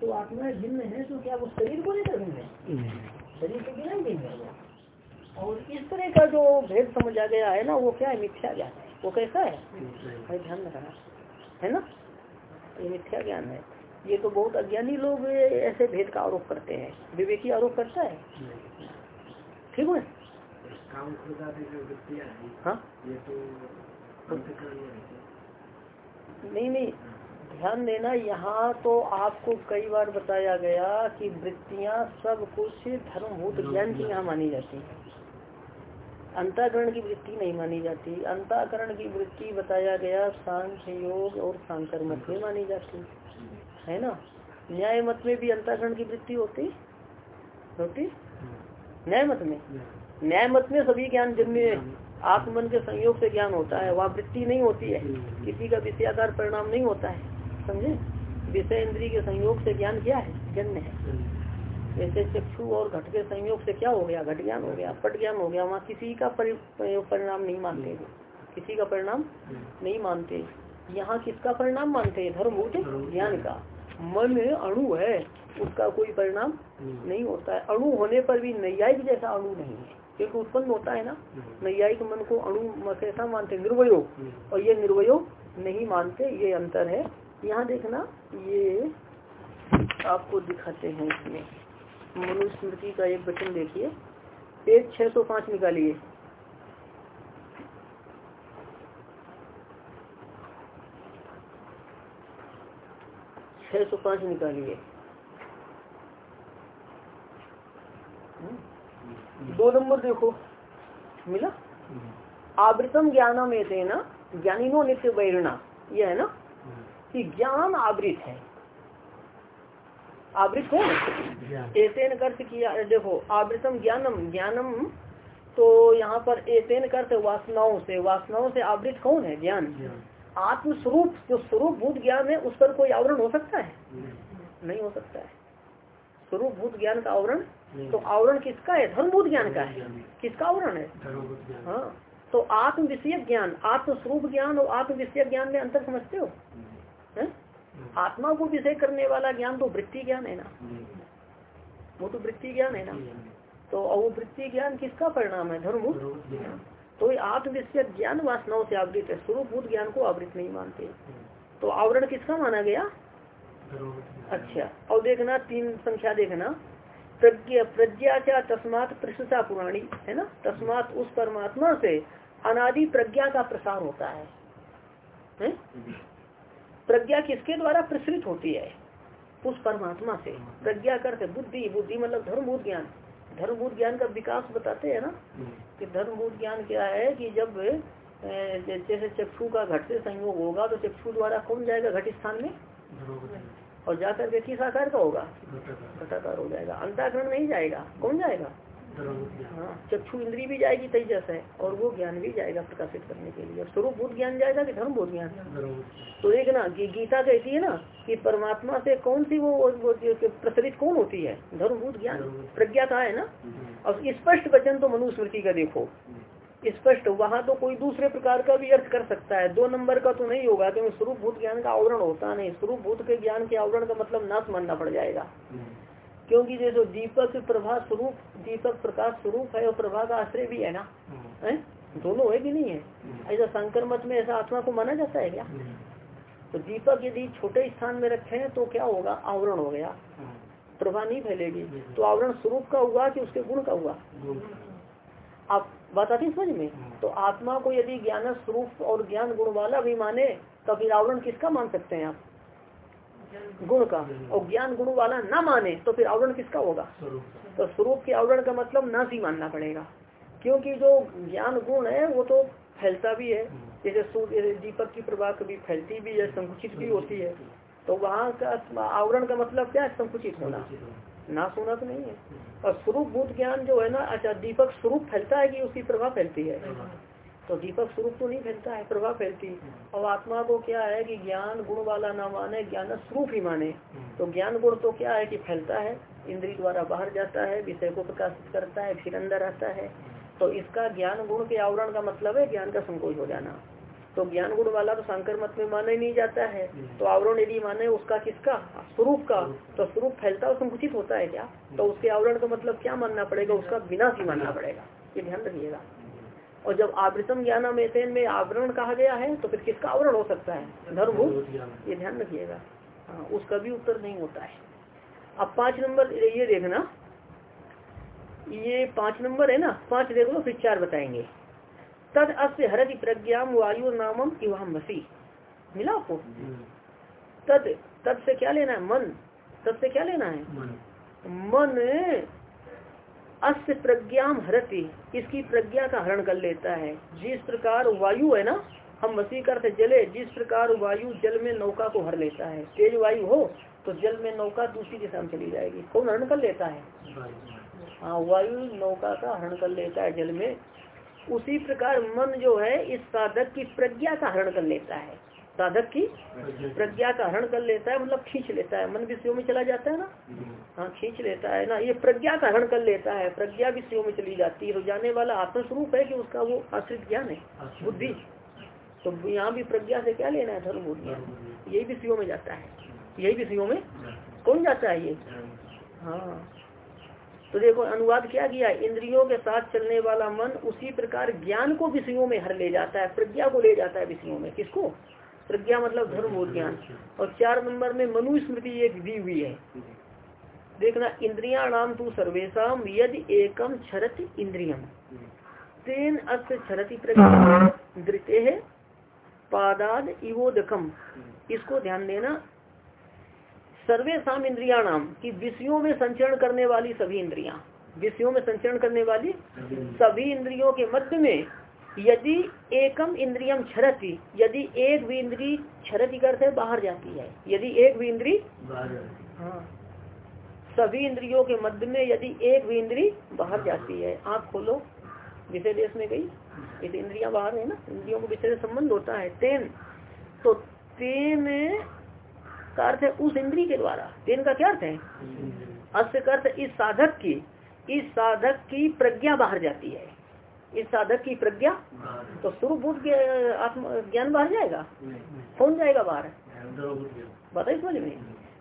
तो आत्मा भिन्न है तो क्या वो शरीर को लेकर भिन्न है? शरीर के बिना भिन्न है वो। और इस तरह का जो भेद समझा गया है ना वो क्या है? मिथ्या ज्ञान है। वो कैसा है? भाई ध्यान रखना। है ना? ये मिथ्या ज्ञान है। ये तो बहुत अज्ञानी लोग ऐसे भेद का आरोप करते हैं। विवेकी आरोप करता है। ठीक है? काम खुदा जो हाँ ये तो हैं। नहीं नहीं। ध्यान देना, यहाँ तो आपको कई बार बताया गया कि वृत्तियाँ सब कुछ धर्मभूत ज्ञान की यहाँ मानी जाती है। अंताकरण की वृत्ति नहीं मानी जाती। अंताकरण की वृत्ति बताया गया, सांख्य योग और सांकर मत में मानी जाती। है ना? न्याय मत में भी अंताकरण की वृत्ति होती? होती? न्याय मत में? न्याय मत में सभी ज्ञान जिनमें आत्मन के संयोग से ज्ञान होता है। वहाँ वृत्ति नहीं होती है। किसी का विषयाकार परिणाम नहीं होता है। समझे? विषय इंद्री के संयोग से ज्ञान क्या है? जन्म है। जैसे चक्षु और घट के संयोग से क्या हो गया? घट ज्ञान हो गया पट ज्ञान हो गया। वहाँ किसी का परिणाम नहीं मानते वो। किसी का परिणाम नहीं मानते। यहाँ किसका परिणाम मानते हैं? धर्मभूत ज्ञान का। मन अणु है उसका कोई परिणाम नहीं होता है। अणु होने पर भी नैयायिक जैसा अणु नहीं है। क्योंकि उत्पन्न होता है ना। नैयायिक मन को अणु कैसा मानते हैं? निर्वयो। और ये निर्वयो नहीं मानते ये अंतर है। यहाँ देखना ये आपको दिखाते हैं इसमें। मनुस्मृति का एक वचन देखिए। पेज छह सौ पाँच निकालिए। छह सौ पाँच निकालिए। दो नंबर देखो। मिला? आवृतम ज्ञानम एते ना ज्ञानिनो नित्य वैरणा। यह है ना? कि ज्ञान आवृत है। आवृत है? एतेन कर्त किया देखो आवृतम ज्ञानम ज्ञानम तो यहाँ पर एतेन कर्त वासनाओं से वासनाओं से आवृत कौन है? ज्ञान। आत्मस्वरूप जो स्वरूप भूत ज्ञान है उस पर कोई आवरण हो सकता है? नहीं। हो सकता है। स्वरूप भूत ज्ञान का आवरण? तो आवरण किसका है? धर्मभूत ज्ञान का है। किसका आवरण है? हाँ। तो आत्म विषय ज्ञान आत्म स्वरूप ज्ञान और आत्म विषय ज्ञान में अंतर समझते हो? आत्मा को विषय करने वाला ज्ञान तो वृत्ति ज्ञान है ना। वो तो वृत्ति ज्ञान है ना। तो वो वृत्ति ज्ञान किसका परिणाम है? धर्मभूत तो ये आत्म विषय ज्ञान वासनाओं से आवृत है। स्वरूपभूत ज्ञान को आवृत नहीं मानते। तो आवरण किसका माना गया? अच्छा और देखना तीन संख्या देखना। प्रज्ञा प्रज्ञा क्या तस्मात प्रशंसा पुराणी है ना? तस्मात उस परमात्मा से अनादि प्रज्ञा का प्रसार होता है, है? प्रज्ञा किसके द्वारा प्रसरित होती है? उस परमात्मा से। प्रज्ञा करते बुद्धि बुद्धि मतलब धर्मभूत ज्ञान। धर्मभूत ज्ञान का विकास बताते हैं ना? कि धर्मभूत ज्ञान क्या है कि जब जैसे चक्षु का घट से संयोग होगा तो चक्षु द्वारा कौन जाएगा घट स्थान में? और जाकर के किस आकार का होगा। घटाकार। हो जाएगा। अंताकरण नहीं जाएगा। कौन जाएगा? हाँ चक्षु इंद्री भी जाएगी तेजस है। और वो ज्ञान भी जाएगा प्रकाशित करने के लिए। स्वरूप भूत ज्ञान जाएगा कि धर्म बोध ज्ञान? तो एक ना गी, गीता कहती है ना कि परमात्मा से कौन सी वो, वो, प्रचलित कौन होती है? धर्मभूत ज्ञान। प्रज्ञा का है ना? और स्पष्ट वचन तो मनुस्मृति का देखो। स्पष्ट वहाँ तो कोई दूसरे प्रकार का भी अर्थ कर सकता है। दो नंबर का तो नहीं होगा क्योंकि स्वरूप भूत ज्ञान का आवरण होता नहीं। स्वरूप भूत के ज्ञान के आवरण का मतलब नाश मानना पड़ जाएगा। क्योंकि जैसे दीपक प्रभा स्वरूप दीपक प्रकाश स्वरूप है और प्रभा का आश्रय भी है ना? है? दोनों है कि नहीं है? ऐसा शंकर मत में ऐसा आत्मा को माना जाता है क्या? तो दीपक यदि छोटे स्थान में रखे हैं तो क्या होगा? आवरण हो गया। प्रभा नहीं फैलेगी। तो आवरण स्वरूप का हुआ कि उसके गुण का हुआ? आप बात आती समझ में? तो आत्मा को यदि ज्ञान स्वरूप और ज्ञान गुण वाला भी माने तो फिर आवरण किसका मान सकते हैं आप? गुण का और ज्ञान गुण वाला ना माने तो फिर आवरण किसका होगा? तो स्वरूप के आवरण का मतलब ना ही मानना पड़ेगा। क्योंकि जो ज्ञान गुण है वो तो फैलता भी है। जैसे सूर्य दीपक की प्रभा कभी फैलती भी है संकुचित भी होती है। तो वहाँ का आवरण का मतलब क्या है? संकुचित होना। ना सोना तो नहीं है। और स्वरूप भूत ज्ञान जो है ना अच्छा दीपक स्वरूप फैलता है कि उसकी प्रभाव फैलती है? तो दीपक स्वरूप तो नहीं फैलता है प्रभाव फैलती और आत्मा को क्या है कि ज्ञान गुण वाला ना माने ज्ञान स्वरूप ही माने। तो ज्ञान गुण तो क्या है कि फैलता है इंद्री द्वारा बाहर जाता है विषय को प्रकाशित करता है फिर अंदर आता है। तो इसका ज्ञान गुण के आवरण का मतलब है ज्ञान का संकोच हो जाना। तो ज्ञान गुण वाला तो शंकर मत में माना ही नहीं जाता है। तो आवरण यदि माने उसका किसका? स्वरूप का। तो स्वरूप फैलता और संकुचित होता है क्या? तो उसके आवरण का मतलब क्या मानना पड़ेगा? उसका विनाश ही मानना पड़ेगा। ये ध्यान रखिएगा। और जब आवृतम ज्ञान में में आवरण कहा गया है तो फिर किसका आवरण हो सकता है? धर्म ये ध्यान रखिएगा। हाँ उसका भी उत्तर नहीं होता है। अब पाँच नंबर ये देखना। ये पाँच नंबर है ना? पाँच देख लो फिर चार बताएँगे। तद अस्य हरति प्रज्ञा वायु नामम इवहम मसी मिला आपको? तद तद से क्या लेना है? मन। तद से क्या लेना है? मन। अस्य प्रज्ञाम हरती, इसकी प्रज्ञा का हरण कर लेता है। जिस प्रकार वायु है ना, हम मसीह करते जले, जिस प्रकार वायु जल में नौका को हर लेता है। तेज वायु हो तो जल में नौका दूसरी दिशा में चली जाएगी। कौन हरण कर लेता है? हाँ वायु नौका का हरण कर लेता है जल में। उसी प्रकार मन जो है, इस साधक की प्रज्ञा का हरण कर लेता है। साधक की प्रज्ञा का हरण कर लेता है मतलब खींच लेता है। मन विषयों में चला जाता है ना? हाँ खींच लेता है ना। ये प्रज्ञा का हरण कर लेता है। प्रज्ञा विषयों में चली जाती है। तो जाने वाला आत्मस्वरूप है कि उसका वो आश्रित ज्ञान है, बुद्धि। तो यहाँ भी प्रज्ञा से क्या लेना है? धर्म बुद्धि यही विषयों में जाता है। यही विषयों में कौन जाता है ये? हाँ। तो देखो, अनुवाद क्या किया? इंद्रियों के साथ चलने वाला मन उसी प्रकार ज्ञान को विषयों में हर ले जाता है, प्रज्ञा को ले जाता है विषयों में। किसको? प्रज्ञा मतलब धर्म और ज्ञान। और चार नंबर में मनु स्मृति एक दी हुई है। देखना इंद्रिया नाम तू सर्वेशम यदि एकम छरत इंद्रियम तेन अस्त छरती प्रज्ञा। दृत्य है पादाद इवोदकम इसको ध्यान देना सर्वे साम इंद्रिया नाम की विषयों में संचरण करने वाली सभी इंद्रिया। विषयों में संचरण करने वाली सभी इंद्रियों के मध्य में यदि एकम इंद्रियम छरती यदि एक भी इंद्री छरती करते बाहर जाती है। यदि एक भी इंद्री हाँ। सभी इंद्रियों के मध्य में यदि एक भी इंद्री बाहर जाती है आप खोलो विषय देश में गई इस इंद्रिया बाहर है ना इंद्रियों को विषय संबंध होता है तेन। तो तेन का अर्थ है उस इंद्री के द्वारा। तेन का क्या अर्थ है? अस्य अर्थ इस साधक की इस साधक की प्रज्ञा बाहर जाती है। इस साधक की प्रज्ञा तो स्वरूप आत्म, ज्ञान बाहर जाएगा? कौन जाएगा बाहर? बताइए समझ में।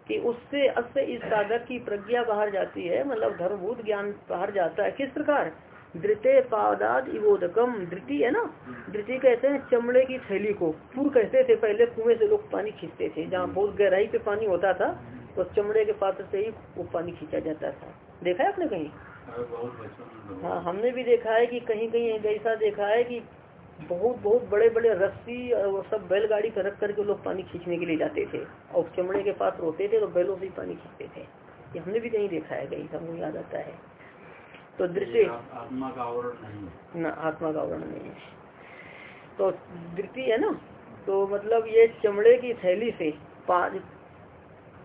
कि उससे अस्य इस साधक की प्रज्ञा बाहर जाती है मतलब धर्मभूत ज्ञान बाहर जाता है। किस प्रकार? धृते पादाद इवोदकम। धृति है ना? धृति कहते हैं चमड़े की थैली को। पूर्व कहते थे पहले, कुएँ से लोग पानी खींचते थे। जहाँ बहुत गहराई पे पानी होता था तो चमड़े के पात्र से ही वो पानी खींचा जाता था। देखा है आपने कहीं? हाँ हमने भी देखा है कि कहीं कहीं ऐसा देखा है कि बहुत बहुत बड़े बड़े रस्सी और सब बैलगाड़ी पर रख करके लोग पानी खींचने के लिए जाते थे और चमड़े के पास रोते थे तो बैलों से ही पानी खींचते थे। ये हमने भी कहीं देखा है कहीं हमको याद आता है। तो दृष्टि आत्मा का आवरण नहीं न आत्मा का आवरण नहीं है। तो दृष्टि है ना? तो मतलब ये चमड़े की थैली से पाद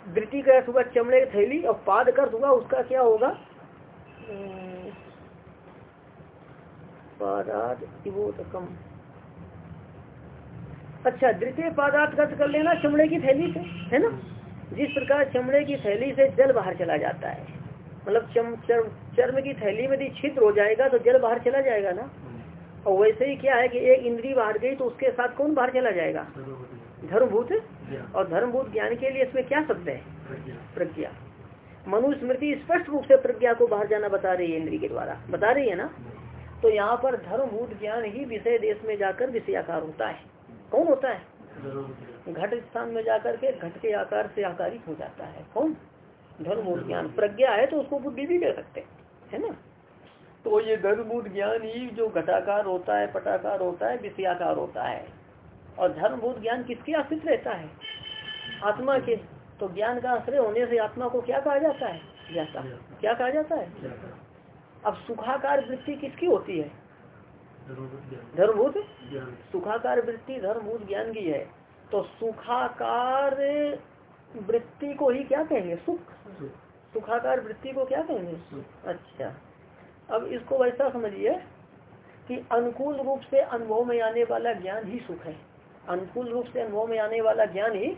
दृष्टि का हुआ चमड़े की थैली और पाद कर हुआ उसका क्या होगा? अच्छा द्वितीय पादात कर्त कर लेना चमड़े की थैली से है ना? जिस प्रकार चमड़े की थैली से जल बाहर चला जाता है। मतलब चम चर्म की थैली में यदि छिद्र हो जाएगा तो जल बाहर चला जाएगा ना? और वैसे ही क्या है कि एक इंद्री बाहर गई तो उसके साथ कौन बाहर चला जाएगा? धर्मभूत। और धर्मभूत ज्ञान के लिए इसमें क्या शब्द है? प्रज्ञा। मनुस्मृति स्पष्ट रूप से प्रज्ञा को बाहर जाना बता रही है इंद्री के द्वारा। बता रही है ना? तो यहाँ पर धर्मभूत ज्ञान ही विषय देश में जाकर विषयाकार होता है। कौन होता है? घट स्थान में जाकर के घट के आकार से आकारित हो जाता है। कौन? धर्मभूत ज्ञान। प्रज्ञा है तो उसको बुद्धि भी कह सकते है ना? तो ये धर्मभूत ज्ञान ही जो घटाकार होता है, पटाकार होता है विषयाकार होता है। और धर्मभूत ज्ञान किसके आश्रित रहता है? आत्मा के। तो ज्ञान का आश्रय होने से आत्मा को क्या कहा जाता है? जाता क्या कहा जाता है? अब सुखाकार वृत्ति किसकी होती है? धर्मभूत सुखाकार वृत्ति धर्मभूत ज्ञान की है। तो सुखाकार वृत्ति को ही क्या कहेंगे? सुख। सुखाकार वृत्ति को क्या कहेंगे? अच्छा। अब इसको वैसा समझिए कि अनुकूल रूप से अनुभव में आने वाला ज्ञान ही सुख है। अनुकूल रूप से अनुभव में आने वाला ज्ञान ही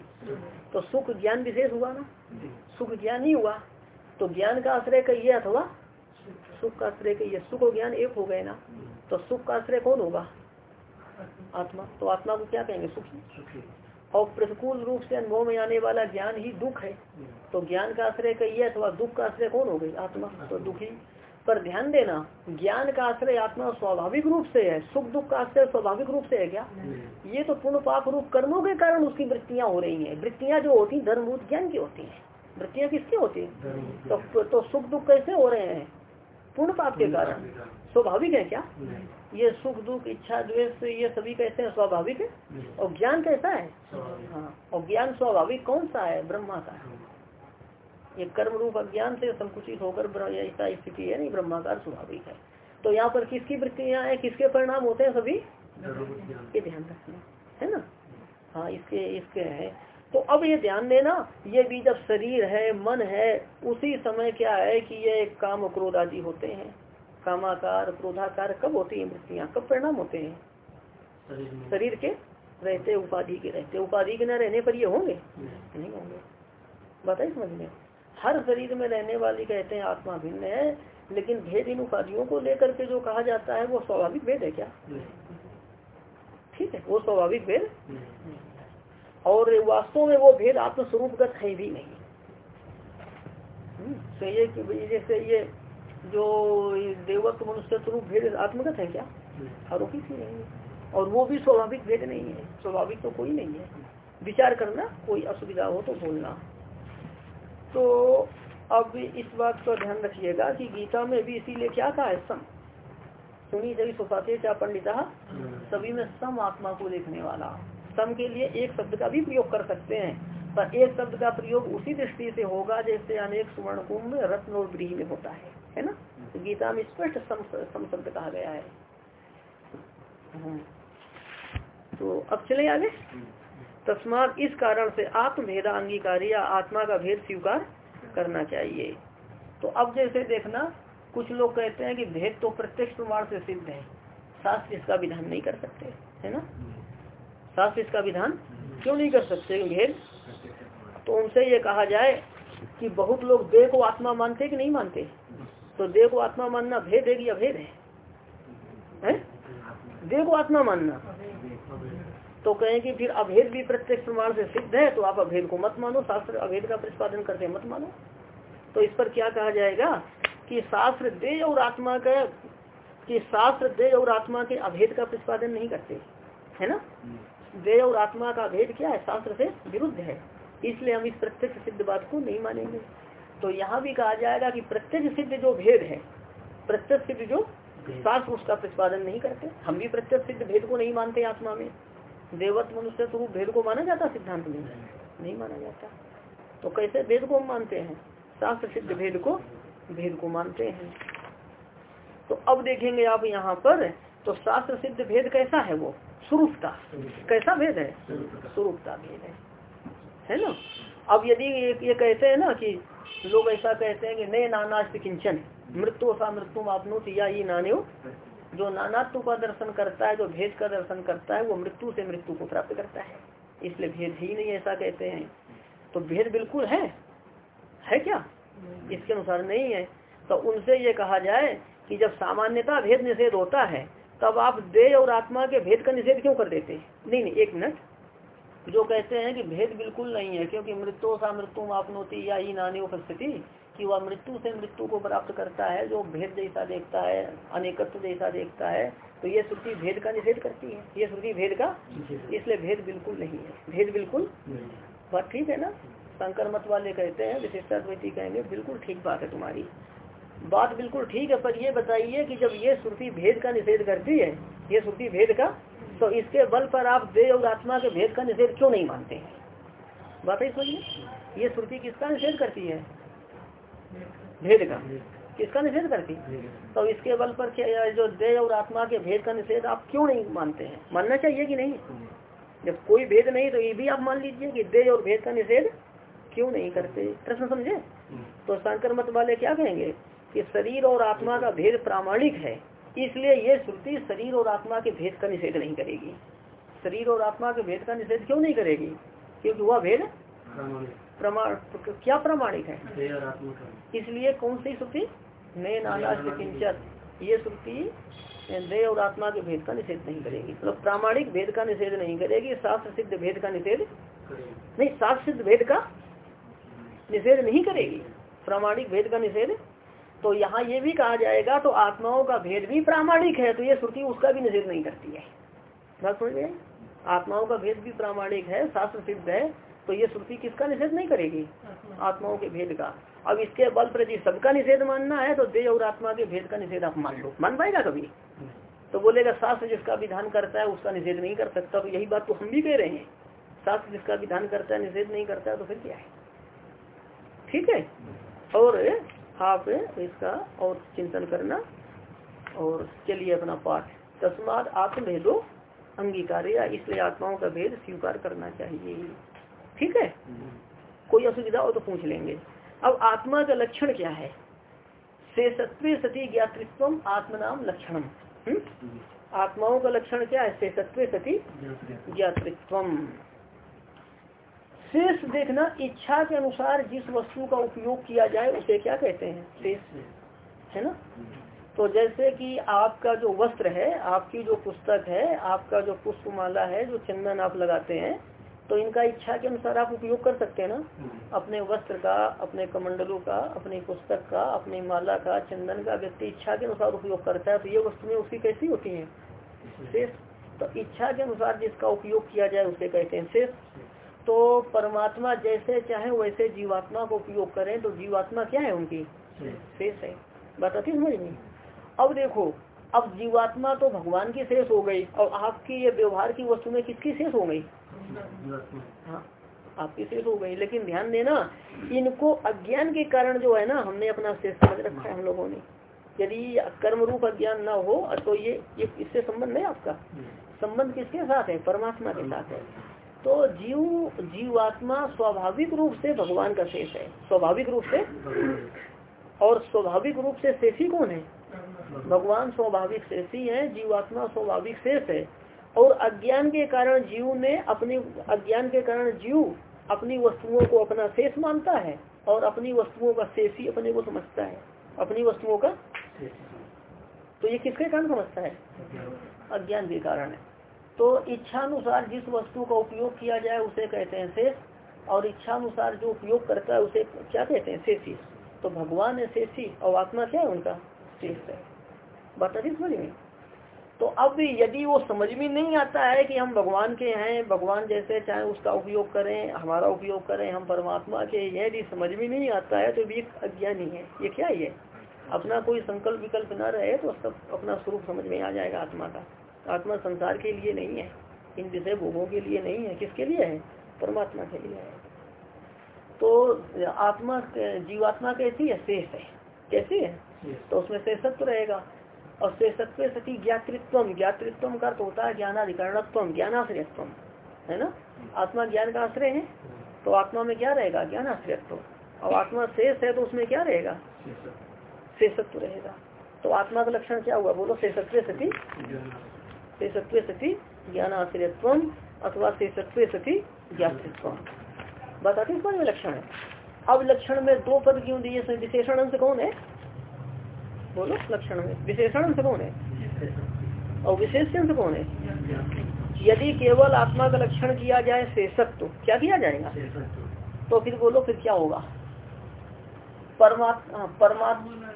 तो सुख ज्ञान विशेष हुआ ना? सुख ज्ञान ही हुआ। तो ज्ञान का आश्रय कहिए अथवा सुख का आश्रय कहिए। सुख और ज्ञान एक हो गए ना तो सुख का आश्रय कौन होगा? आत्मा। तो आत्मा को क्या कहेंगे? सुखी। और प्रतिकूल रूप से अनुभव में आने वाला ज्ञान ही दुख है। तो ज्ञान का आश्रय कहिए अथवा दुख का आश्रय कौन हो गई आत्मा। तो दुखी। पर ध्यान देना ज्ञान का आश्रय आत्मा स्वाभाविक रूप से है सुख दुख का आश्रय स्वाभाविक रूप से है क्या? ये तो पूर्ण पाप रूप कर्मों के कारण उसकी वृत्तियाँ हो रही हैं। वृत्तियाँ जो होती है धर्मभूत ज्ञान की होती हैं। वृत्तियाँ किसकी होती? हैं तो, तो सुख दुख कैसे हो रहे हैं? पूर्ण पाप के कारण। स्वाभाविक है क्या? ये सुख दुख इच्छा द्वेष ये सभी कैसे हैं? स्वाभाविक है। और ज्ञान कैसा है? हाँ और ज्ञान स्वाभाविक कौन सा है? ब्रह्मा का है। ये कर्म रूप अज्ञान से संकुचित होकर ऐसा स्थिति है नहीं ब्रह्माकार स्वाभाविक है। तो यहाँ पर किसकी वृत्तियाँ है किसके परिणाम होते हैं सभी? ये ध्यान रखना है ना? हाँ इसके इसके है। तो अब ये ध्यान देना ये भी जब शरीर है मन है उसी समय क्या है कि ये काम क्रोध आदि होते हैं। कामाकार क्रोधाकार कब होती है वृत्तियाँ कब परिणाम होते हैं? शरीर के रहते उपाधि के रहते। उपाधि के न रहने पर ये होंगे? नहीं। होंगे। बताइए समझ में? हर शरीर में रहने वाली कहते हैं आत्मा भिन्न है लेकिन भेद इन उपाधियों को लेकर के जो कहा जाता है वो स्वाभाविक भेद है क्या? ठीक है वो स्वाभाविक भेद। और वास्तव में वो भेद आत्मस्वरूपगत है भी नहीं। हम्म, तो ये जैसे ये जो देवत्व मनुष्य स्वरूप भेद आत्मगत है क्या? आरोपित ही नहीं है। और वो भी स्वाभाविक भेद नहीं है। स्वाभाविक तो कोई नहीं है। विचार करना कोई असुविधा हो तो बोलना। तो अब इस बात का ध्यान रखिएगा कि गीता में भी इसीलिए क्या कहा है सम सुनी सभी सुफाते क्या पंडिता सभी में सम आत्मा को देखने वाला। सम के लिए एक शब्द का भी प्रयोग कर सकते हैं पर एक शब्द का प्रयोग उसी दृष्टि से होगा जैसे अनेक सुवर्ण कुंभ रत्न और गृह में होता है है ना? तो गीता में स्पष्ट सम, सम शब्द कहा गया हाँ। तो अब चले आगे। तस्मात इस कारण से आत्मभेदा अंगीकार या आत्मा का भेद स्वीकार करना चाहिए। तो अब जैसे देखना कुछ लोग कहते हैं कि भेद तो प्रत्यक्ष प्रमाण से सिद्ध है। शास्त्र इसका विधान नहीं कर सकते है ना? शास्त्र इसका विधान क्यों नहीं कर सकते? भेद? तो उनसे ये कहा जाए कि बहुत लोग देह को आत्मा मानते कि नहीं मानते? तो देह को आत्मा मानना भेद है कि अभेद है, है? देह को आत्मा मानना। तो कहें कि फिर अभेद भी प्रत्यक्ष प्रमाण से सिद्ध है तो आप अभेद को मत मानो शास्त्र अभेद का प्रतिपादन करते मत मानो। तो इस पर क्या कहा जाएगा कि शास्त्र देह और आत्मा का कि शास्त्र देह और आत्मा के अभेद का प्रतिपादन नहीं करते है ना? देह और आत्मा का अभेद क्या है? शास्त्र से विरुद्ध है। इसलिए हम इस प्रत्यक्ष सिद्ध बात को नहीं मानेंगे। तो यहाँ भी कहा जाएगा कि प्रत्यक्ष सिद्ध जो भेद है प्रत्यक्ष सिद्ध जो शास्त्र उसका प्रतिपादन नहीं करते। हम भी प्रत्यक्ष सिद्ध भेद को नहीं मानते आत्मा में। देवत मनुष्य स्वरूप भेद को माना जाता सिद्धांत में? नहीं माना जाता। तो कैसे भेद को हम मानते हैं? शास्त्र सिद्ध भेद को भेद को मानते हैं। तो अब देखेंगे आप यहाँ पर तो शास्त्र सिद्ध भेद कैसा है वो? स्वरूपता। कैसा भेद है? स्वरूपता भेद है। है ना? अब यदि ये कहते हैं ना कि लोग ऐसा कहते हैं कि नए नानास्त किंचन मृत्यु सा मृत्यु आपनो या ये नान्यो जो नानात्व का दर्शन करता है, जो भेद का दर्शन करता है, वो मृत्यु से मृत्यु को प्राप्त करता है। इसलिए भेद ही नहीं ऐसा कहते हैं। तो भेद बिल्कुल है। है क्या? इसके अनुसार नहीं है। तो उनसे ये कहा जाए कि जब सामान्यता भेद निषेध होता है, तब आप देह और आत्मा के भेद का निषेध क्यों कर देते हैं? नहीं नहीं, एक मिनट। जो कहते हैं कि भेद बिल्कुल नहीं है, क्योंकि मृत्यु सा मृत्यु आपनोती या ही नानी उपस्थिति कि वह मृत्यु से मृत्यु को प्राप्त करता है जो भेद जैसा देखता है अनेकत्व जैसा देखता है तो ये श्रुति भेद का निषेध करती है। ये श्रुति भेद का इसलिए भेद बिल्कुल नहीं है। भेद बिल्कुल बात ठीक है ना? शंकर मत वाले कहते हैं विशिष्टाद्वैती कहेंगे बिल्कुल ठीक बात है तुम्हारी। बात बिल्कुल ठीक है पर ये बताइए कि जब ये श्रुति भेद का निषेध करती है ये श्रुति भेद का तो इसके बल पर आप देह और आत्मा के भेद का निषेध क्यों नहीं मानते? हैं बात ही सुनिए। ये श्रुति किसका निषेध करती है? भेद का। किसका निषेध करती? तो इसके बल पर क्या जो देह और आत्मा के भेद का निषेध आप क्यों नहीं मानते हैं? मानना चाहिए कि नहीं? जब कोई भेद नहीं तो ये भी आप मान लीजिए कि देह और भेद का निषेध क्यों नहीं करते? प्रश्न समझे? तो शंकर मत वाले क्या कहेंगे कि शरीर और आत्मा का भेद प्रामाणिक है, इसलिए ये श्रुति शरीर और आत्मा के भेद का निषेध नहीं करेगी। शरीर और आत्मा के भेद का निषेध क्यों नहीं करेगी? क्योंकि वह भेद प्रमाण क्या प्रमाणिक है? इसलिए कौन सी श्रुति नए नाना किंचत ये श्रुति देह और आत्मा के भेद का निषेध नहीं करेगी। मतलब प्रामाणिक भेद का निषेध नहीं करेगी शास्त्र सिद्ध भेद का निषेध नहीं शास्त्र सिद्ध भेद का निषेध नहीं करेगी। प्रामाणिक भेद का निषेध। तो यहाँ ये भी कहा जाएगा तो आत्माओं का भेद भी प्रामाणिक है तो ये श्रुति उसका भी निषेध नहीं करती है। बात समझ गए आत्माओं का भेद भी प्रामाणिक है शास्त्र सिद्ध है तो ये श्रुति किसका निषेध नहीं करेगी? आत्माओं के भेद का। अब इसके बल प्रति सबका निषेध मानना है तो देह और आत्मा के भेद का निषेध आप मान लो। मान पाएगा कभी? तो बोलेगा शास्त्र जिसका विधान करता है उसका निषेध नहीं कर सकता। तो यही बात तो हम भी कह रहे हैं। शास्त्र जिसका विधान करता है निषेध नहीं करता है तो फिर क्या है? ठीक है? और आप इसका और चिंतन करना और चलिए अपना पाठ। तस्माद आत्मभेदो अंगीकार इसलिए आत्माओं का भेद स्वीकार करना चाहिए। ठीक है? कोई असुविधा हो तो पूछ लेंगे। अब आत्मा का लक्षण क्या है? से सत्व सती ज्ञातृत्व आत्मनाम लक्षणम। हम्म? आत्माओं का लक्षण क्या है? से सत्व सती ज्ञातृत्व शेष देखना इच्छा के अनुसार जिस वस्तु का उपयोग किया जाए, उसे क्या कहते हैं? शेष, है ना? तो जैसे कि आपका जो वस्त्र है, आपकी जो पुस्तक है, आपका जो पुष्पमाला है, जो चंदन आप लगाते हैं तो इनका इच्छा के अनुसार आप उपयोग कर सकते हैं ना। अपने वस्त्र का अपने कमंडलों का अपने पुस्तक का अपनी माला का चंदन का व्यक्ति इच्छा के अनुसार उपयोग करता है। तो ये वस्तुएँ उसकी कैसी होती हैं? शेष। तो इच्छा के अनुसार जिसका उपयोग किया जाए उसे कहते हैं शेष। तो परमात्मा जैसे चाहे वैसे जीवात्मा को उपयोग करें तो जीवात्मा क्या है उनकी? शेष। है। बताती समझ नहीं अब देखो अब जीवात्मा तो भगवान की शेष हो गई और आपकी ये व्यवहार की वस्तु में किसकी शेष हो गई? हाँ। आपकी शेष हो गई लेकिन ध्यान देना इनको अज्ञान के कारण जो है ना हमने अपना शेष समझ रखा है हम लोगों ने। यदि कर्म रूप अज्ञान न हो तो ये ये इससे संबंध है आपका? संबंध किसके साथ है? परमात्मा के साथ है। तो जीव जीवात्मा स्वाभाविक रूप से भगवान का शेष है। स्वाभाविक रूप से? और स्वाभाविक रूप से शेषी कौन है? भगवान स्वाभाविक शेषी है जीवात्मा स्वाभाविक शेष है। और अज्ञान के कारण जीव ने अपनी, अज्ञान के कारण जीव अपनी वस्तुओं को अपना शेष मानता है और अपनी वस्तुओं का शेष ही अपने को समझता है। अपनी वस्तुओं का तो ये किसके कारण समझता है? अज्ञान के कारण है। तो इच्छानुसार जिस वस्तु का उपयोग किया जाए, उसे कहते हैं शेष। और इच्छानुसार जो उपयोग करता है, उसे क्या कहते हैं? शेषी तो भगवान है शेषी और आत्मा क्या है उनका? शेष है। बता दी समझ में? तो अब यदि वो समझ में नहीं आता है कि हम भगवान के हैं भगवान जैसे चाहे उसका उपयोग करें हमारा उपयोग करें हम परमात्मा के यदि समझ में नहीं आता है तो भी अज्ञानी है। ये क्या है अपना कोई संकल्प विकल्प न रहे तो सब अपना स्वरूप समझ में आ जाएगा आत्मा का। आत्मा संसार के लिए नहीं है इन विषय भोगों के लिए नहीं है। किसके लिए है? परमात्मा के लिए है। तो आत्मा जीवात्मा कैसी है? शेष है। कैसी है? तो उसमें शेषत्व रहेगा। और शेषत्व सती ज्ञातृत्व ज्ञातृत्व का अर्थ होता है ज्ञानाधिकरणत्व ज्ञानाश्रयत्व है ना? आत्मा ज्ञान का आश्रय है तो आत्मा में क्या रहेगा? ज्ञानाश्रयत्व। और आत्मा शेष है तो उसमें क्या रहेगा? शेषत्व रहेगा। तो आत्मा का लक्षण क्या हुआ? बोलो शेषत्व सती शेषत्व सती ज्ञान आश्रयत्व अथवा शेषत्व सती ज्ञातृत्व बताते समझ में लक्षण है। अब लक्षण में दो पद क्यों दिए? विशेषण अंश कौन है? बोलो, लक्षण में, विशेषण अंश कौन है और विशेष अंश कौन है यदि केवल आत्मा का लक्षण किया जाए शेषत्व क्या किया जाएगा? तो फिर बोलो, फिर क्या होगा? परमात्मा परमात्मा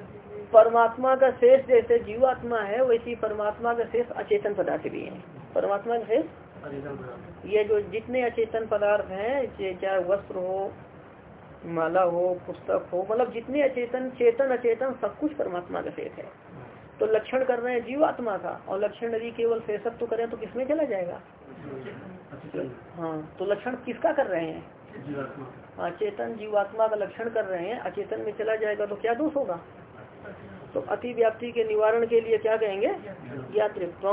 परमात्मा का शेष जैसे जीवात्मा है, वैसी परमात्मा का शेष अचेतन पदार्थ भी है। परमात्मा का शेष? ये जो जितने अचेतन पदार्थ हैं, चाहे वस्त्र हो माला हो, पुस्तक हो मतलब जितने अचेतन, चेतन, अचेतन, सब कुछ परमात्मा का शेष है। तो लक्षण कर रहे हैं जीवात्मा का, और लक्षण यदि केवल शेषत्व तो करें तो किसमें चला जाएगा? हाँ तो लक्षण किसका कर रहे हैं? हाँ चेतन जीवात्मा का लक्षण कर रहे हैं, अचेतन में चला जाएगा तो क्या दोष होगा? तो अति व्याप्ति के निवारण के लिए क्या कहेंगे? ज्ञातृत्व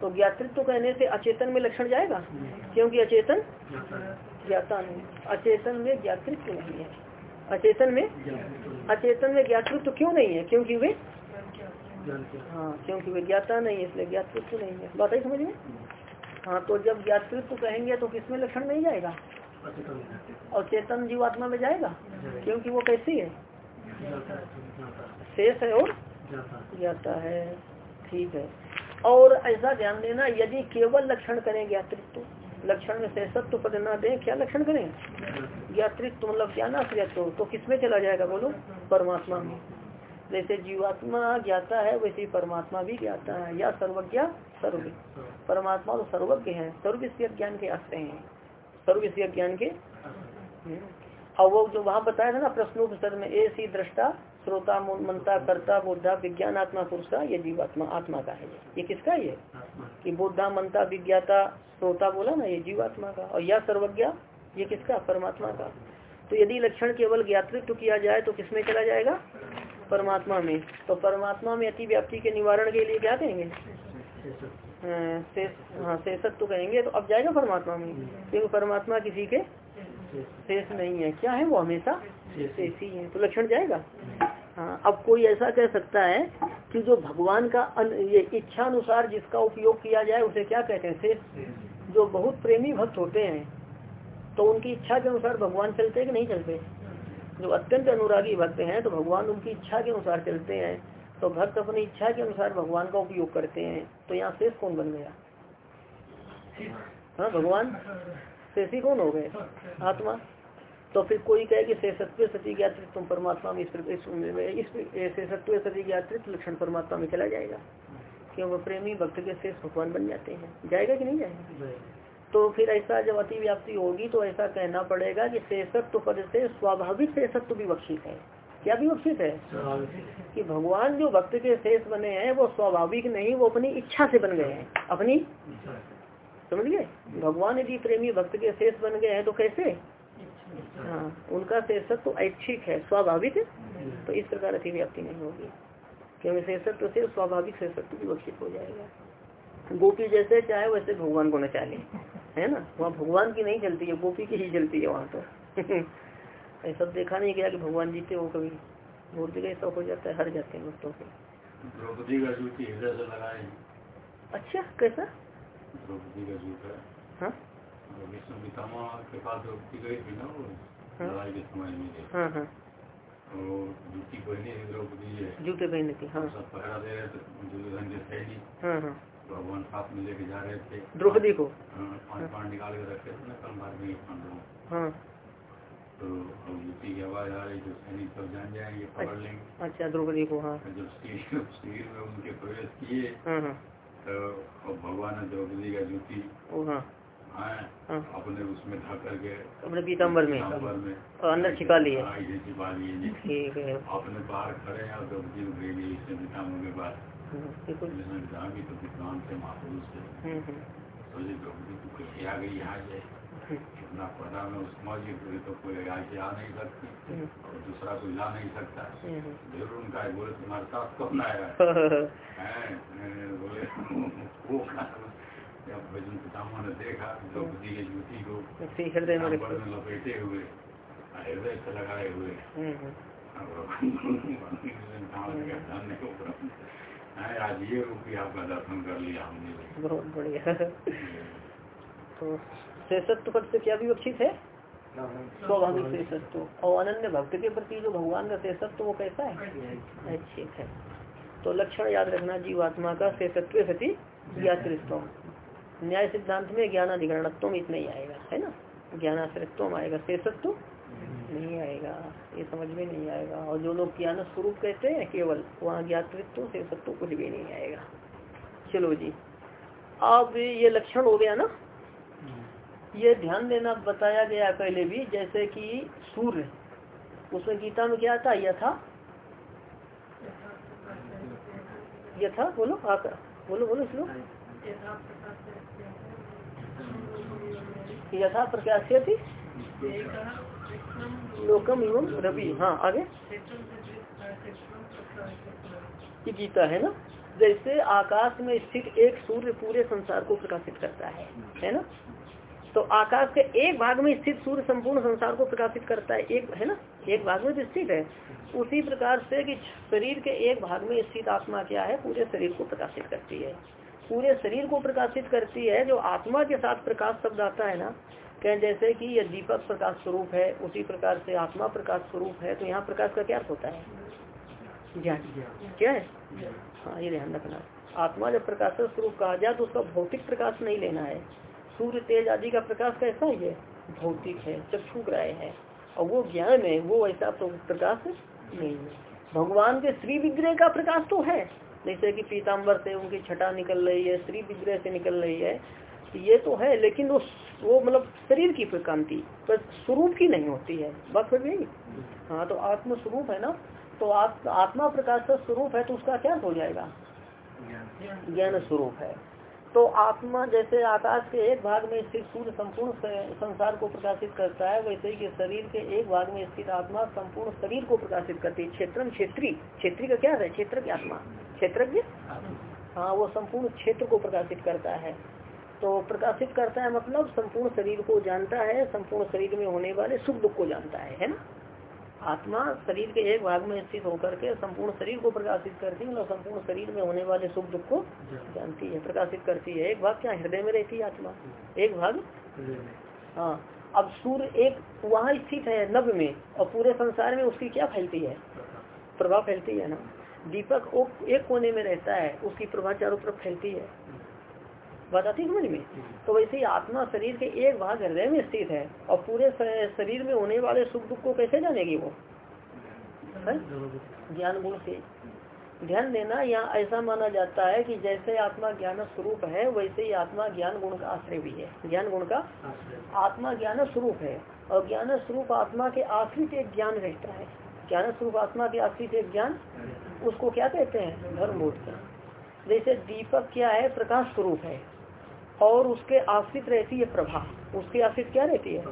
तो ज्ञातृत्व कहने से अचेतन में लक्षण जाएगा? क्योंकि अचेतन ज्ञाता नहीं। अचेतन में ज्ञातृत्व नहीं है। अचेतन में अचेतन में ज्ञातृत्व क्यों नहीं है? क्योंकि वे हाँ क्योंकि वे ज्ञाता नहीं है, इसलिए ज्ञातृत्व नहीं है। बात ही समझ में? हाँ तो जब ज्ञातृत्व कहेंगे तो किसमें लक्षण नहीं जाएगा? और चेतन जीवात्मा में जाएगा? क्योंकि वो कैसी है? शेष है और जाता है। ठीक है। और ऐसा ध्यान देना यदि केवल लक्षण करें ज्ञातृत्व लक्षण में से सत्व पद न दे क्या लक्षण करें? ज्ञातृत्व मतलब क्या ज्ञानाश्रयत्व तो किसमें चला जाएगा बोलो? परमात्मा में। जैसे जीवात्मा ज्ञाता है वैसे ही परमात्मा भी ज्ञाता है या सर्वज्ञ सर्व। परमात्मा तो सर्वज्ञ है सर्व ज्ञान के आश्रय हैं। सर्व ज्ञान के? और वो जो वहाँ बताया था ना प्रश्नोपसर में ए सी दृष्टा श्रोता मनता कर्ता बोधा विज्ञान आत्मा पुरुष का ये जीवात्मा आत्मा का है। ये किसका ये कि बोधा मनता विज्ञाता श्रोता बोला ना ये जीवात्मा का। और यह सर्वज्ञ ये किसका? परमात्मा का। तो यदि लक्षण केवल ज्ञातृत्व किया जाए तो किसमें चला जाएगा? परमात्मा में। तो परमात्मा में अति व्याप्ति के निवारण के लिए क्या कहेंगे? हाँ शेषत्व तो कहेंगे तो अब जाएगा परमात्मा में। क्योंकि परमात्मा किसी के शेष। नहीं है। क्या है वो हमेशा? शेष। ही है। तो लक्षण जाएगा? हाँ अब कोई ऐसा कह सकता है कि जो भगवान का अन, ये इच्छा अनुसार जिसका उपयोग किया जाए उसे क्या कहते हैं शेष जो बहुत प्रेमी भक्त होते हैं तो उनकी इच्छा के अनुसार भगवान चलते हैं कि नहीं चलते? जो अत्यंत अनुरागी भक्त हैं तो भगवान उनकी इच्छा के अनुसार चलते हैं तो भक्त अपनी इच्छा के अनुसार भगवान का उपयोग करते हैं तो यहाँ शेष कौन बन गया? हाँ भगवान? शेषी कौन हो गए? आत्मा? तो फिर कोई कहे कि शेषत्व सती ज्ञातृत्व तुम परमात्मा में इस शेषत्व सती ज्ञातृत्व लक्षण परमात्मा में चला जाएगा। क्यों? वो प्रेमी भक्त के शेष भगवान बन जाते हैं। जाएगा कि नहीं जाएगा? तो फिर ऐसा जब अति व्याप्ति होगी तो ऐसा कहना पड़ेगा कि शेषत्व पद से स्वाभाविक शेषत्व विवक्षित है। क्या विवक्षित है? कि भगवान जो भक्त के शेष बने हैं वो स्वाभाविक नहीं वो अपनी इच्छा से बन गए हैं। अपनी समझ गए? भगवान यदि प्रेमी भक्त के शेष बन गए हैं तो कैसे? हाँ उनका शेषत्व ऐच्छिक है स्वाभाविक तो इस प्रकार अति व्याप्ति नहीं होगी। क्योंकि शेषत्व से स्वाभाविक शेषत्व विवक्षित हो जाएगा। गोपी जैसे चाहे वैसे भगवान को न चाहे। है ना? वहाँ भगवान की नहीं चलती है गोपी की ही चलती है वहाँ तो। ऐसा देखा नहीं गया कि भगवान जीते हो कभी। बहुत जगह ऐसा हो जाता है हर जाते हैं भक्तों से द्रौपदी का जूती हृदय से लगाए अच्छा कैसा? द्रौपदी का जूता। हाँ? हाँ। हाँ हाँ। जूती पहनी थे हाँ। पहरा दे रहे थे भगवान साथ में लेके जा रहे थे द्रौपदी को? पाँच पाँच निकाल के रखे थे ना कल मार तो अब जूती की आवाज़ आ रही तो सैनिक सब जान जाएँगे पकड़ लेंगे अच्छा द्रौपदी को हाँ। जब शरीर में उनके प्रवेश किए तो भगवान ने द्रौपदी का जूती अपने उसमें ढक करके अपने पीताम्बर में। और अंदर छिपा लिए। हाँ, इसे छिपा लिए जी। ठीक है। अपने बाहर खड़े हैं और द्रौपदी को बाद। जहाँ तो विद्वान थे महापुरुष हम्म, तो ये द्रौपदी को आ गई यहाँ से। अपना पता में उस समझ पूरी तो कोई यहाँ से आ नहीं सकती। और दूसरा कोई ला नहीं सकता। ज़रूर उनका बोले तुम्हारे साथ हैं, हैं, बोले वो भजन पितामह ने देखा द्रौपदी की जूती को हृदय में लपेटे हुए हृदय से लगाए हुए। हम्म, हम्म, आज ये रूपी आपका दर्शन कर लिया हमने। बहुत बढ़िया। तो शेषत्व पद से क्या विवक्षित है? स्वाभाविक शेषत्व और अनन्य भक्त के प्रति जो भगवान का शेषत्व वो कैसा है? ठीक है। तो लक्षण याद रखना जीवात्मा का शेषत्व सती या ज्ञातृत्व न्याय सिद्धांत में ज्ञानाधिकरणत्व में इतना ही आएगा, है ना? ज्ञानाश्रित्व आएगा शेषत्व नहीं आएगा, ये समझ में नहीं आएगा। और जो लोग ज्ञान स्वरूप कहते हैं, केवल वहाँ ज्ञातृत्व शेषत्व कुछ भी नहीं आएगा। चलो जी, अब ये लक्षण हो गया ना? ये ध्यान देना, बताया गया पहले भी, जैसे कि सूर्य, उसमें गीता में क्या था? यथा यथा, बोलो, आकर, बोलो बोलो इसलो यथा प्रकाश्य थी? लोकम एवं रवि। हाँ आगे। ये गीता है ना? जैसे आकाश में स्थित एक सूर्य पूरे संसार को प्रकाशित करता है है ना? तो आकाश के एक भाग में स्थित सूर्य संपूर्ण संसार को प्रकाशित करता है, एक, है ना? एक भाग में स्थित है। उसी प्रकार से कि शरीर के एक भाग में स्थित आत्मा क्या है? पूरे शरीर को प्रकाशित करती है। पूरे शरीर को प्रकाशित करती है जो आत्मा के साथ प्रकाश शब्द आता है ना कहें जैसे कि यह दीपक प्रकाश स्वरूप है उसी प्रकार से आत्मा प्रकाश स्वरूप है तो यहाँ प्रकाश का क्या होता है? ज्ञान। क्या है? हाँ ये ध्यान रखना। आत्मा जब प्रकाश स्वरूप कहा जाए तो उसका भौतिक प्रकाश नहीं लेना है। सूर्य तेज आदि का प्रकाश कैसा है ये भौतिक है चक्षु ग्राह है। और वो ज्ञान है वो ऐसा तो प्रकाश नहीं है। भगवान के श्री विग्रह का प्रकाश तो है। जैसे कि पीताम्बर से उनकी छटा निकल रही है स्त्री विग्रह से निकल रही है ये तो है, लेकिन वो वो मतलब शरीर की प्रकांति पर स्वरूप की नहीं होती है। बस फिर भी हाँ तो आत्म स्वरूप है ना? तो आप आत्मा प्रकाश का स्वरूप है तो उसका क्या हो जाएगा? ज्ञान स्वरूप है। तो आत्मा जैसे आकाश के एक भाग में स्थित सूर्य संपूर्ण संसार को प्रकाशित करता है, वैसे ही शरीर के एक भाग में स्थित आत्मा संपूर्ण शरीर को प्रकाशित करती है। क्षेत्र क्षेत्री क्षेत्री का क्या है? क्षेत्र की आत्मा। क्षेत्रज्ञ? हाँ। वो संपूर्ण क्षेत्र को प्रकाशित करता है। तो प्रकाशित करता है मतलब संपूर्ण शरीर को जानता है संपूर्ण शरीर में होने वाले सुख दुख को जानता है है ना? आत्मा शरीर के एक भाग में स्थित होकर के संपूर्ण शरीर को प्रकाशित करती है और संपूर्ण शरीर में होने वाले सुख दुख को जानती है प्रकाशित करती है। एक भाग क्या? हृदय में रहती है आत्मा? एक भाग? हाँ। अब सूर्य एक वहाँ स्थित है नभ में और पूरे संसार में उसकी क्या फैलती है? प्रभाव फैलती है ना? दीपक वो एक कोने में रहता है उसकी प्रभा चारों तरफ़ फैलती है। बात आती समझ में? तो वैसे ही आत्मा शरीर के एक भाग हृदय में स्थित है और पूरे शरीर में होने वाले सुख दुख को कैसे जानेगी वो? ज्ञान गुण से। ध्यान देना यहाँ ऐसा माना जाता है कि जैसे आत्मा ज्ञान स्वरूप है वैसे ही आत्मा ज्ञान गुण का आश्रय भी है। ज्ञान गुण का आत्मा ज्ञान स्वरूप है और ज्ञान स्वरूप आत्मा के आश्रित एक ज्ञान रहता है। ज्ञान स्वरूप आत्मा के आश्रित एक ज्ञान? उसको क्या कहते हैं? धर्म बोध जैसे दीपक क्या है? प्रकाश स्वरूप है। और उसके आश्रित रहती है प्रभा। उसके आश्रित क्या रहती है?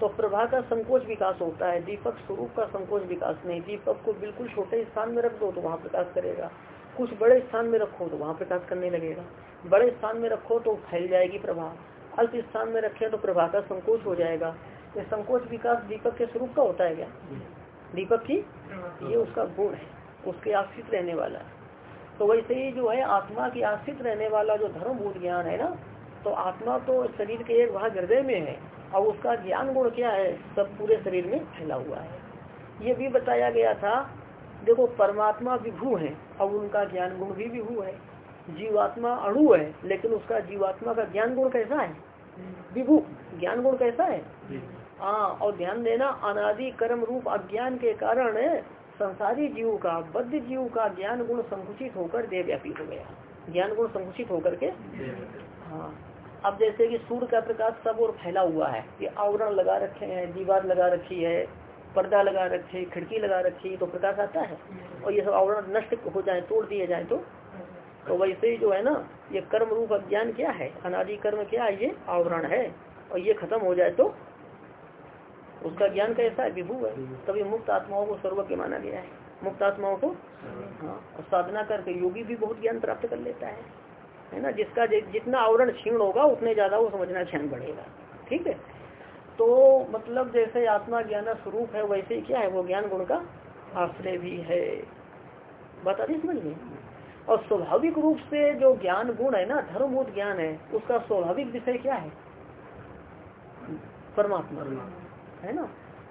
तो प्रभा का संकोच विकास होता है। दीपक स्वरूप का संकोच विकास नहीं। दीपक को बिल्कुल छोटे स्थान में रख दो तो वहाँ प्रकाश करेगा। कुछ बड़े स्थान में रखो तो वहाँ प्रकाश करने लगेगा। बड़े स्थान में रखो तो फैल जाएगी प्रभा। अल्प स्थान में रखे तो प्रभा का संकोच हो जाएगा। ये संकोच विकास दीपक के स्वरूप का होता है क्या? दीपक की ये उसका गुण है उसके आश्रित रहने वाला तो वैसे ही जो है आत्मा की आश्रित रहने वाला जो धर्म ज्ञान है ना तो आत्मा तो शरीर के एक भाग हृदय में है और उसका ज्ञान गुण क्या है सब पूरे शरीर में फैला हुआ है। ये भी बताया गया था देखो परमात्मा विभू है और उनका ज्ञान गुण भी विभू है जीवात्मा अणु है लेकिन उसका जीवात्मा का ज्ञान गुण कैसा है? विभू ज्ञान गुण कैसा है? हाँ। और ध्यान देना, अनादि कर्म रूप अज्ञान के कारण संसारी जीव का, बद्ध जीव का ज्ञान गुण संकुचित होकर देव्यापी हो गया। ज्ञान गुण संकुचित होकर के? हाँ। अब जैसे कि सूर्य का प्रकाश सब और फैला हुआ है, ये आवरण लगा रखे हैं, दीवार लगा रखी है, पर्दा लगा रखे खिड़की लगा रखी तो प्रकाश आता है और ये सब आवरण नष्ट हो जाए, तोड़ दिए जाए तो? तो वैसे ही जो है ना, ये कर्म रूप अज्ञान क्या है? अनादि कर्म क्या है? ये आवरण है। और ये खत्म हो जाए तो? उसका ज्ञान कैसा है, विभू है। तभी मुक्त आत्माओं को सर्वज्ञ माना गया है। मुक्त आत्माओं को हाँ साधना करके योगी भी बहुत ज्ञान प्राप्त कर लेता है। है ना? जिसका जितना आवरण क्षीण होगा, उतने ज़्यादा वो समझना क्षण बढ़ेगा। ठीक है? तो मतलब जैसे आत्मा ज्ञान स्वरूप है, वैसे ही क्या है? वो ज्ञान गुण का आश्रय भी है। बता दी समझ में? और स्वाभाविक रूप से जो ज्ञान गुण है ना धर्मभूत ज्ञान है, उसका स्वाभाविक विषय क्या है? परमात्मा। है ना?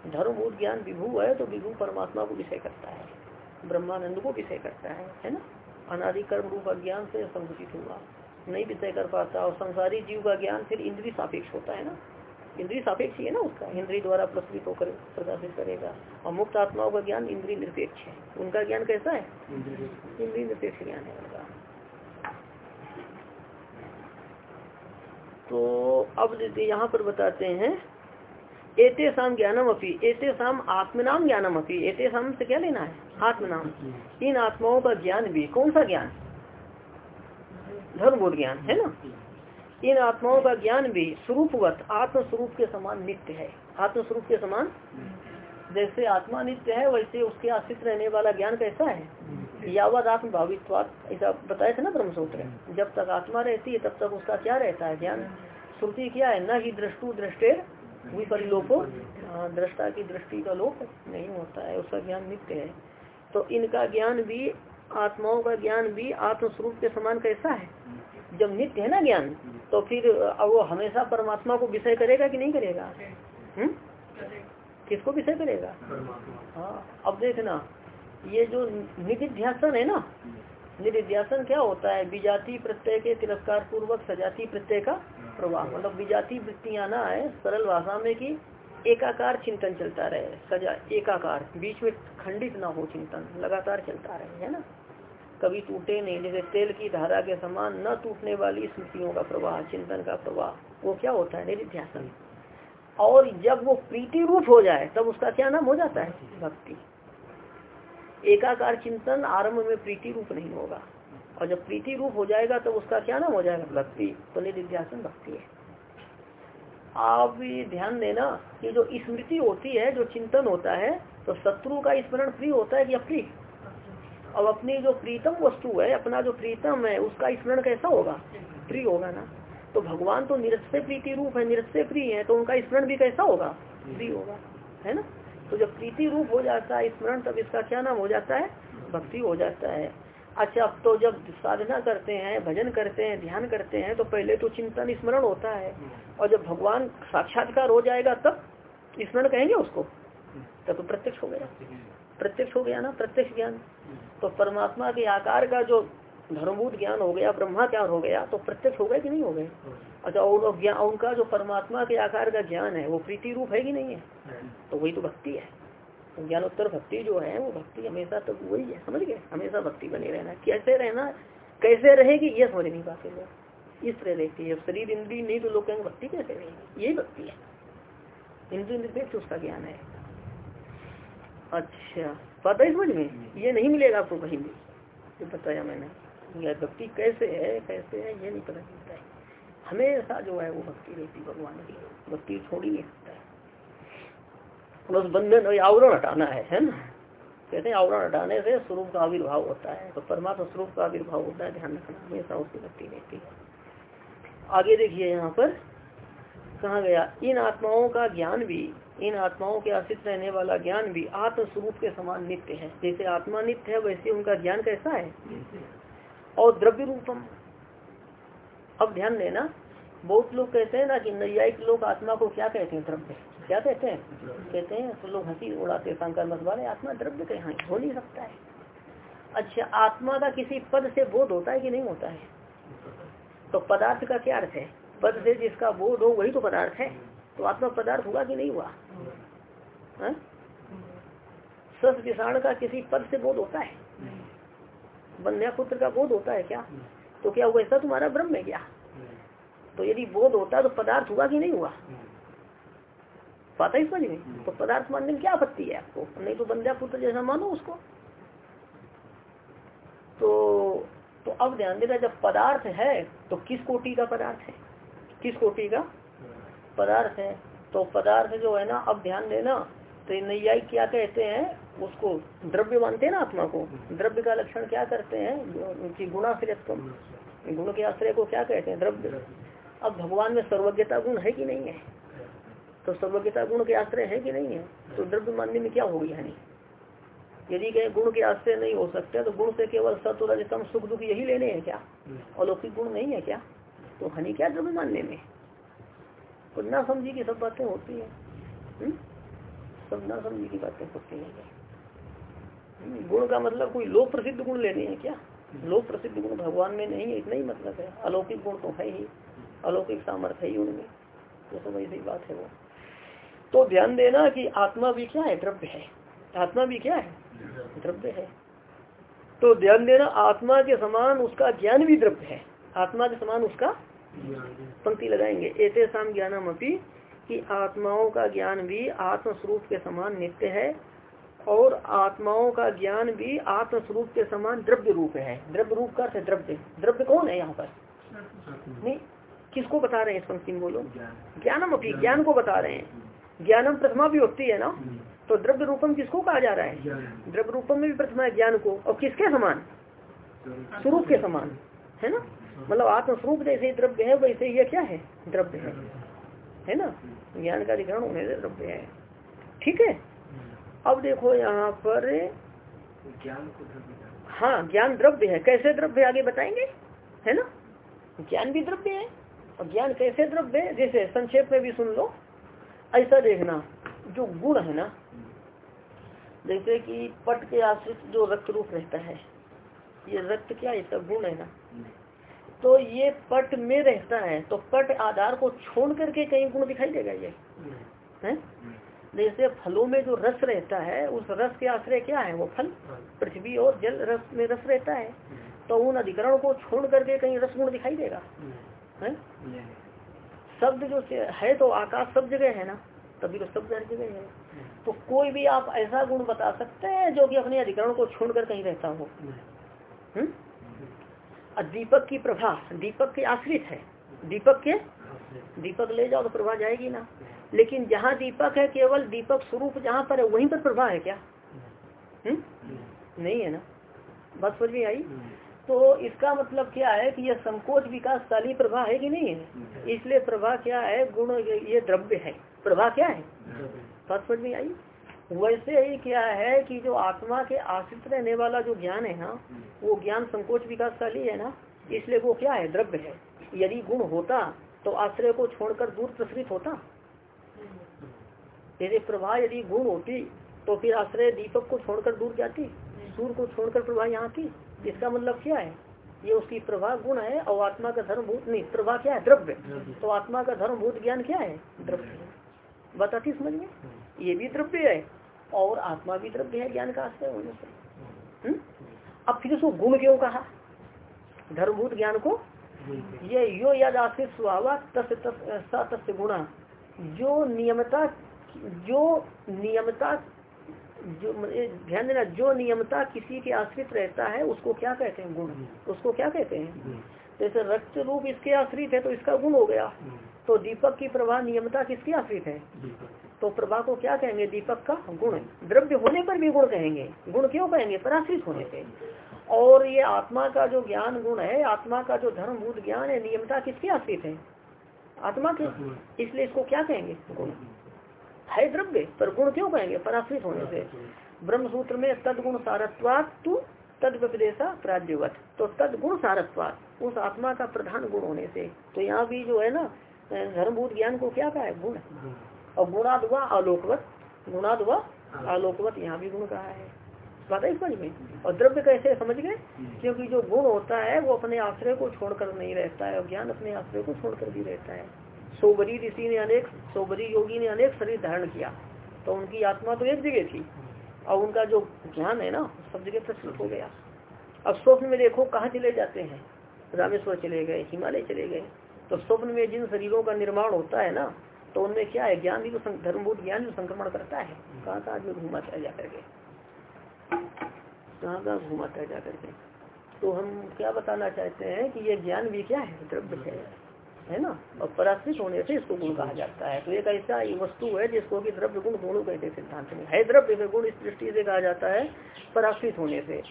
धर्मभूत ज्ञान विभू है तो विभू परमात्मा को विषय करता है। ब्रह्मानंद को विषय करता है है ना? अनादिकर्म रूप अज्ञान से संकुचित हुआ। नहीं विषय कर पाता और संसारी जीव का ज्ञान फिर इंद्री सापेक्ष होता है ना? इंद्री सापेक्ष ही है ना उसका? इंद्री द्वारा प्रस्तुत होकर प्रकाशित करेगा। और मुक्त आत्माओं का ज्ञान इंद्री निरपेक्ष है। उनका ज्ञान कैसा है? इंद्री निरपेक्ष। ज्ञान है उनका। तो अब यहाँ पर बताते हैं एते शाम ज्ञानम अपी एते शाम आत्मनाम ज्ञानम अपी एते शाम से क्या लेना है? आत्मनाम इन आत्माओं का ज्ञान भी, कौन सा ज्ञान? धर्मबोध ज्ञान, है ना? इन आत्माओं का ज्ञान भी स्वरूपवत आत्म स्वरूप के समान नित्य है। आत्म स्वरूप के समान? जैसे आत्मा नित्य है, वैसे उसके आश्रित रहने वाला ज्ञान कैसा है? यावत आत्म भावित्वात ऐसा बताया था ना ब्रह्मसूत्र जब तक आत्मा रहती है, तब तक उसका क्या रहता है ज्ञान? श्रुति क्या है? न ही दृष्टु दृष्टे विपरिलोपो हाँ, दृष्टा की दृष्टि का लोप नहीं होता है उसका ज्ञान नित्य है। तो इनका ज्ञान भी आत्माओं का ज्ञान भी आत्मस्वरूप के समान कैसा है? जब नित्य है ना ज्ञान तो फिर वो हमेशा परमात्मा को विषय करेगा कि नहीं करेगा? हम्म? किसको विषय करेगा? हाँ अब देखना ये जो निधिध्यासन है ना निधिध्यासन क्या होता है? विजाति प्रत्यय के तिरस्कार पूर्वक सजाती प्रत्यय का प्रवाह मतलब विजाति वृत्तियाँ ना है सरल भाषा में कि एकाकार चिंतन चलता रहे, सजा, एकाकार, बीच में खंडित ना हो चिंतन, लगातार चलता रहे, है ना? कभी टूटे नहीं, जैसे तेल की धारा के समान न टूटने वाली स्मृतियों का प्रवाह, चिंतन का प्रवाह, वो क्या होता है निधिध्यासन? और जब वो प्रीति रूप हो जाए, तब उसका क्या नाम हो जाता है? भक्ति। एकाकार चिंतन आरंभ में प्रीति रूप नहीं होगा। और जब प्रीति रूप हो जाएगा तब उसका क्या नाम हो जाएगा? भक्ति। तो निधिध्यासन भक्ति है। आप भी ध्यान देना कि जो स्मृति होती है, जो चिंतन होता है तो शत्रु का स्मरण प्रिय होता है कि अप्रिय अब अपनी जो प्रीतम वस्तु है, अपना जो प्रीतम है, उसका स्मरण कैसा होगा? प्रिय होगा ना। तो भगवान तो निरस्य प्रीति रूप है निरस्य प्रिय है तो उनका स्मरण भी कैसा होगा? प्रिय होगा। है ना? तो जब प्रीति रूप हो जाता है, स्मरण, तब इसका क्या नाम हो जाता है? भक्ति हो जाता है। अच्छा अब तो जब साधना करते हैं, भजन करते हैं, ध्यान करते हैं तो पहले तो चिंतन स्मरण होता है। और जब भगवान साक्षात्कार हो जाएगा, तब स्मरण कहेंगे उसको? तब तो प्रत्यक्ष हो गया। प्रत्यक्ष हो गया ना? प्रत्यक्ष ज्ञान। तो परमात्मा के आकार का जो धर्मभूत ज्ञान हो गया ब्रह्माचार हो गया तो प्रत्यक्ष हो गया कि नहीं हो गए अच्छा और उनका जो परमात्मा के आकार का ज्ञान है, वो प्रीति रूप है कि नहीं है? तो वही तो भक्ति है। ज्ञानोत्तर भक्ति जो है, वो भक्ति हमेशा तो वही है, समझ गए? हमेशा भक्ति बने रहना, कैसे रहना, कैसे रहेगी, ये समझ नहीं पाते लोग। इस तरह रहती है। शरीर इंद्री नहीं तो लोग कहेंगे, भक्ति कैसे रहेगी? यही भक्ति है। इंद्र निरपेक्ष उसका ज्ञान है। अच्छा पता है समझ में? ये नहीं मिलेगा आपको कहीं भी। जो बताया मैंने। यह भक्ति कैसे है कैसे है, ये नहीं पता चलता है। हमेशा जो है वो भक्ति रहती भगवान की। भक्ति छोड़ी नहीं सकता है। बस बंधन आवरण हटाना है है ना? कहते हैं आवरण हटाने से स्वरूप का आविर्भाव होता है तो परमात्मा स्वरूप का आविर्भाव होता है, ध्यान रखना हमेशा उसकी भक्ति रहती है आगे देखिए यहाँ पर, कहा गया, इन आत्माओं का ज्ञान भी, इन आत्माओं के आश्रित रहने वाला ज्ञान भी आत्म स्वरूप के समान नित्य है। जैसे आत्मा नित्य है, वैसे उनका ज्ञान कैसा है? और द्रव्य रूपम। अब ध्यान देना, बहुत लोग कहते हैं ना कि नैयायिक लोग आत्मा को क्या कहते हैं द्रव्य? क्या कहते हैं? कहते हैं तो लोग हँसी उड़ाते, शंकर मत वाले आत्मा द्रव्य के यहाँ हो नहीं सकता है। अच्छा आत्मा का किसी पद से बोध होता है कि नहीं होता है? तो पदार्थ का क्या अर्थ है? पद से जिसका बोध हो, वही तो पदार्थ है। तो आत्मा पदार्थ हुआ कि नहीं हुआ? हाँ? सस विषाण का किसी पद से बोध होता है? बंध्या पुत्र का बोध होता है क्या? तो क्या वैसा तुम्हारा ब्रह्म है क्या? तो यदि बोध होता तो पदार्थ हुआ कि नहीं हुआ? पता ही समझ में तो पदार्थ मानने में क्या आपत्ति है आपको? नहीं तो बंध्या पुत्र जैसा मानो उसको। तो तो अब ध्यान देना, जब पदार्थ है तो किस कोटि का पदार्थ है? किस कोटि का पदार्थ है? तो पदार्थ जो है ना, अब ध्यान देना तो नैयायिक क्या कहते हैं, उसको द्रव्य मानते हैं ना आत्मा को। द्रव्य का लक्षण क्या करते हैं? कि गुणाश्रयत्व। गुण के आश्रय को क्या कहते हैं? द्रव्य। अब भगवान में सर्वज्ञता गुण है कि नहीं है? तो सर्वज्ञता गुण के आश्रय है कि नहीं है? तो द्रव्य मानने में क्या होगी हानि? यदि कहे गुण के आश्रय नहीं हो सकते तो गुण से केवल सत्व रजतम सुख दुख यही लेने हैं क्या? अलौकिक गुण नहीं है क्या? तो हानि क्या द्रव्य मानने में? तो ना समझी की सब बातें होती है। हम्म? सब ना समझी की बातें होती है। हम्म, गुण का मतलब कोई लोक प्रसिद्ध गुण लेने हैं क्या? लोक प्रसिद्ध गुण भगवान में नहीं है इतना ही मतलब है। अलौकिक गुण तो है ही। अलौकिक सामर्थ्य है उनमें। तो सब सही बात है वो। तो ध्यान देना कि आत्मा भी क्या है? द्रव्य है। आत्मा भी क्या है? द्रव्य है। तो ध्यान देना आत्मा के समान उसका ज्ञान भी द्रव्य है। आत्मा के समान उसका पंक्ति लगाएँगे। ऐसे शाम ज्ञानम अपनी कि आत्माओं का ज्ञान भी आत्मस्वरूप के समान नित्य है और आत्माओं का ज्ञान भी आत्मस्वरूप के समान द्रव्य रूप है। द्रव्य रूप का अर्थ द्रव्य। द्रव्य कौन है यहाँ पर? नहीं किसको बता रहे हैं इस पंक्ति में बोलो ज्ञानम अपनी ज्ञान को बता रहे हैं। ज्ञानम प्रथमा भी होती है ना? तो द्रव्य रूपम किसको कहा जा रहा है? द्रव्य रूपम में भी प्रथमा है ज्ञान को। और किसके समान? स्वरूप के समान है ना? मतलब आत्मस्वरूप जैसे द्रव्य है वैसे यह क्या है? द्रव्य है। है ना? ज्ञान का अधिकरण होने से द्रव्य है। ठीक है? अब देखो यहाँ पर ज्ञान को हाँ। ज्ञान द्रव्य है। कैसे द्रव्य आगे बताएँगे। है ना? ज्ञान भी द्रव्य है। और ज्ञान कैसे द्रव्य है? जैसे संक्षेप में भी सुन लो। ऐसा देखना, जो गुण है ना, जैसे कि पट के आश्रित जो रक्त रूप रहता है, ये रक्त क्या इसका गुण है ना? तो ये पट में रहता है तो पट आधार को छोड़ करके कहीं गुण दिखाई देगा ये। है? जैसे फलों में जो रस रहता है, उस रस के आश्रय क्या है वो फल? पृथ्वी और जल रस में रस रहता है। तो उन अधिकरण को छोड़ करके कहीं रस गुण दिखाई देगा। है? शब्द जो है तो आकाश सब जगह है ना तभी तो शब्द हर जगह है। तो कोई भी आप ऐसा गुण बता सकते हैं जो कि अपने अधिकरण को छोड़कर कहीं रहता हो? हम्म? दीपक की प्रभा दीपक के आश्रित है। दीपक के? दीपक ले जाओ तो प्रभा जाएगी ना। लेकिन जहाँ दीपक है केवल दीपक स्वरूप जहाँ पर है वहीं पर प्रभा है क्या? हुँ? नहीं है ना? बस समझ में आई? तो इसका मतलब क्या है कि यह संकोच विकासशाली प्रभा है कि नहीं है? इसलिए प्रभा क्या है? गुण ये द्रव्य है। प्रभा क्या है? बात समझ में आई वैसे ही क्या है कि जो आत्मा के आश्रित रहने वाला जो ज्ञान है ना वो ज्ञान संकोच विकासशाली है ना इसलिए वो क्या है? द्रव्य है। यदि गुण होता तो आश्रय को छोड़कर दूर प्रसरित होता। यदि प्रभा यदि गुण होती तो फिर आश्रय दीपक को छोड़कर दूर जाती सूर्य को छोड़कर प्रभा यहाँ थी इसका मतलब क्या है? ये उसकी प्रभा गुण है और आत्मा का धर्मभूत नहीं, प्रभा क्या है? द्रव्य। तो आत्मा का धर्मभूत ज्ञान क्या है? द्रव्य। बताती समझ में? ये भी द्रव्य है और आत्मा भी द्रव्य है ज्ञान का आश्रय होने से। हम्म? अब फिर उसको गुण क्यों कहा? धर्मभूत ज्ञान को? ये यो याद आश्रित स्वभाव तस् गुणा। जो नियमता जो नियमता जो ध्यान देना जो नियमता किसी के आश्रित रहता है उसको क्या कहते हैं गुण? उसको क्या कहते हैं? जैसे रक्त रूप इसके आश्रित है तो इसका गुण हो गया। तो दीपक की प्रभा नियमता किसके आश्रित है? तो प्रभा को क्या कहेंगे? दीपक का गुण। द्रव्य होने पर भी गुण कहेंगे। गुण क्यों कहेंगे? पराश्रित होने से और ये आत्मा का जो ज्ञान गुण है आत्मा का जो धर्मभूत ज्ञान है नियमता किसके आश्रित है? आत्मा के। इसलिए इसको क्या कहेंगे? गुण। है द्रव्य, पर गुण क्यों कहेंगे पराश्रित होने से। ब्रह्म सूत्र में तदगुण सारत्वात तद व्यपदेशा प्राज्यवत तो तदगुण सारत्वात, उस आत्मा का प्रधान गुण होने से। तो यहाँ भी जो है ना, धर्मभूत ज्ञान को क्या कहा है? गुण। और गुणाद हुआ आलोकवत गुणाद हुआ आलोकवत, यहाँ भी गुण कहा है। बात है समझ में? और द्रव्य कैसे? समझ गए? क्योंकि जो गुण होता है, वो अपने आश्रय को छोड़कर नहीं रहता है, और ज्ञान अपने आश्रय को छोड़कर भी रहता है। सोबरी ऋषि ने अनेक, सोबरी योगी ने अनेक शरीर धारण किया। तो उनकी आत्मा तो एक जगह थी। और उनका जो ज्ञान है ना, सब जगह प्रस्तुत हो गया। अब स्वप्न में देखो, कहाँ चले जाते हैं? रामेश्वर चले गए, हिमालय चले गए। तो स्वप्न में जिन शरीरों का निर्माण होता है ना तो उनमें क्या है? ज्ञान भी तो धर्मभूत ज्ञान भी संक्रमण करता है। कहाँ कहाँ आदमी घूमाता है जाकर के कहाँ कहाँ घूमाता है जाकर के तो हम क्या बताना चाहते हैं कि ये ज्ञान भी क्या है? द्रव्य है। है ना? और पराश्रित होने से इसको गुण कहा जाता है। तो एक ऐसा वस्तु है जिसको कि द्रव्य गुण दोनों कहते सिद्धांत में है। द्रव्य गुण इस दृष्टि से कहा जाता है पराश्रित होने से।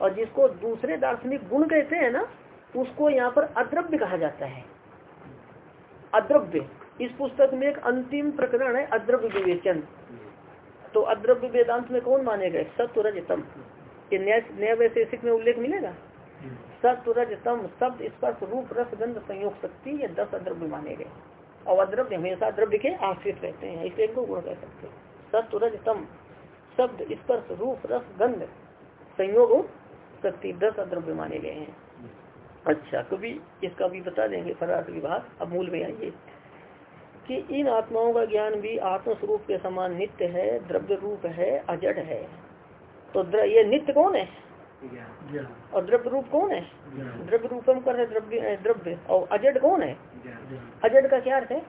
और जिसको दूसरे दार्शनिक गुण कहते हैं ना, उसको यहाँ पर अद्रव्य कहा जाता है। अद्रव्य। इस पुस्तक में एक अंतिम प्रकरण है, अद्रव्य विवेचन। तो अद्रव्य वेदांत में कौन माने गए सत्व रजतम। न्याय वैशेषिक में उल्लेख मिलेगा? सत्व तम शब्द स्पर्श रूप रस गंध संयोग शक्ति, ये दस अद्रव्य माने गए। और अद्रव्य हमेशा द्रव्य के आश्रित रहते हैं, इसलिए इनको गुण कह सकते हैं। सत्व तम शब्द स्पर्श रूप रस गंध संयोग शक्ति, दस अद्रव्य माने गए हैं। अच्छा तो भी इसका भी बता देंगे पदार्थ विभाग। अब मूल में आइए कि इन आत्माओं का ज्ञान भी आत्मस्वरूप के समान नित्य है, द्रव्य रूप है, अजड है। तो ये नित्य कौन है? और द्रव्य रूप कौन है? द्रव्य रूपम कर द्रव्य द्रव्य। और अजड कौन है? अजड का क्या अर्थ है?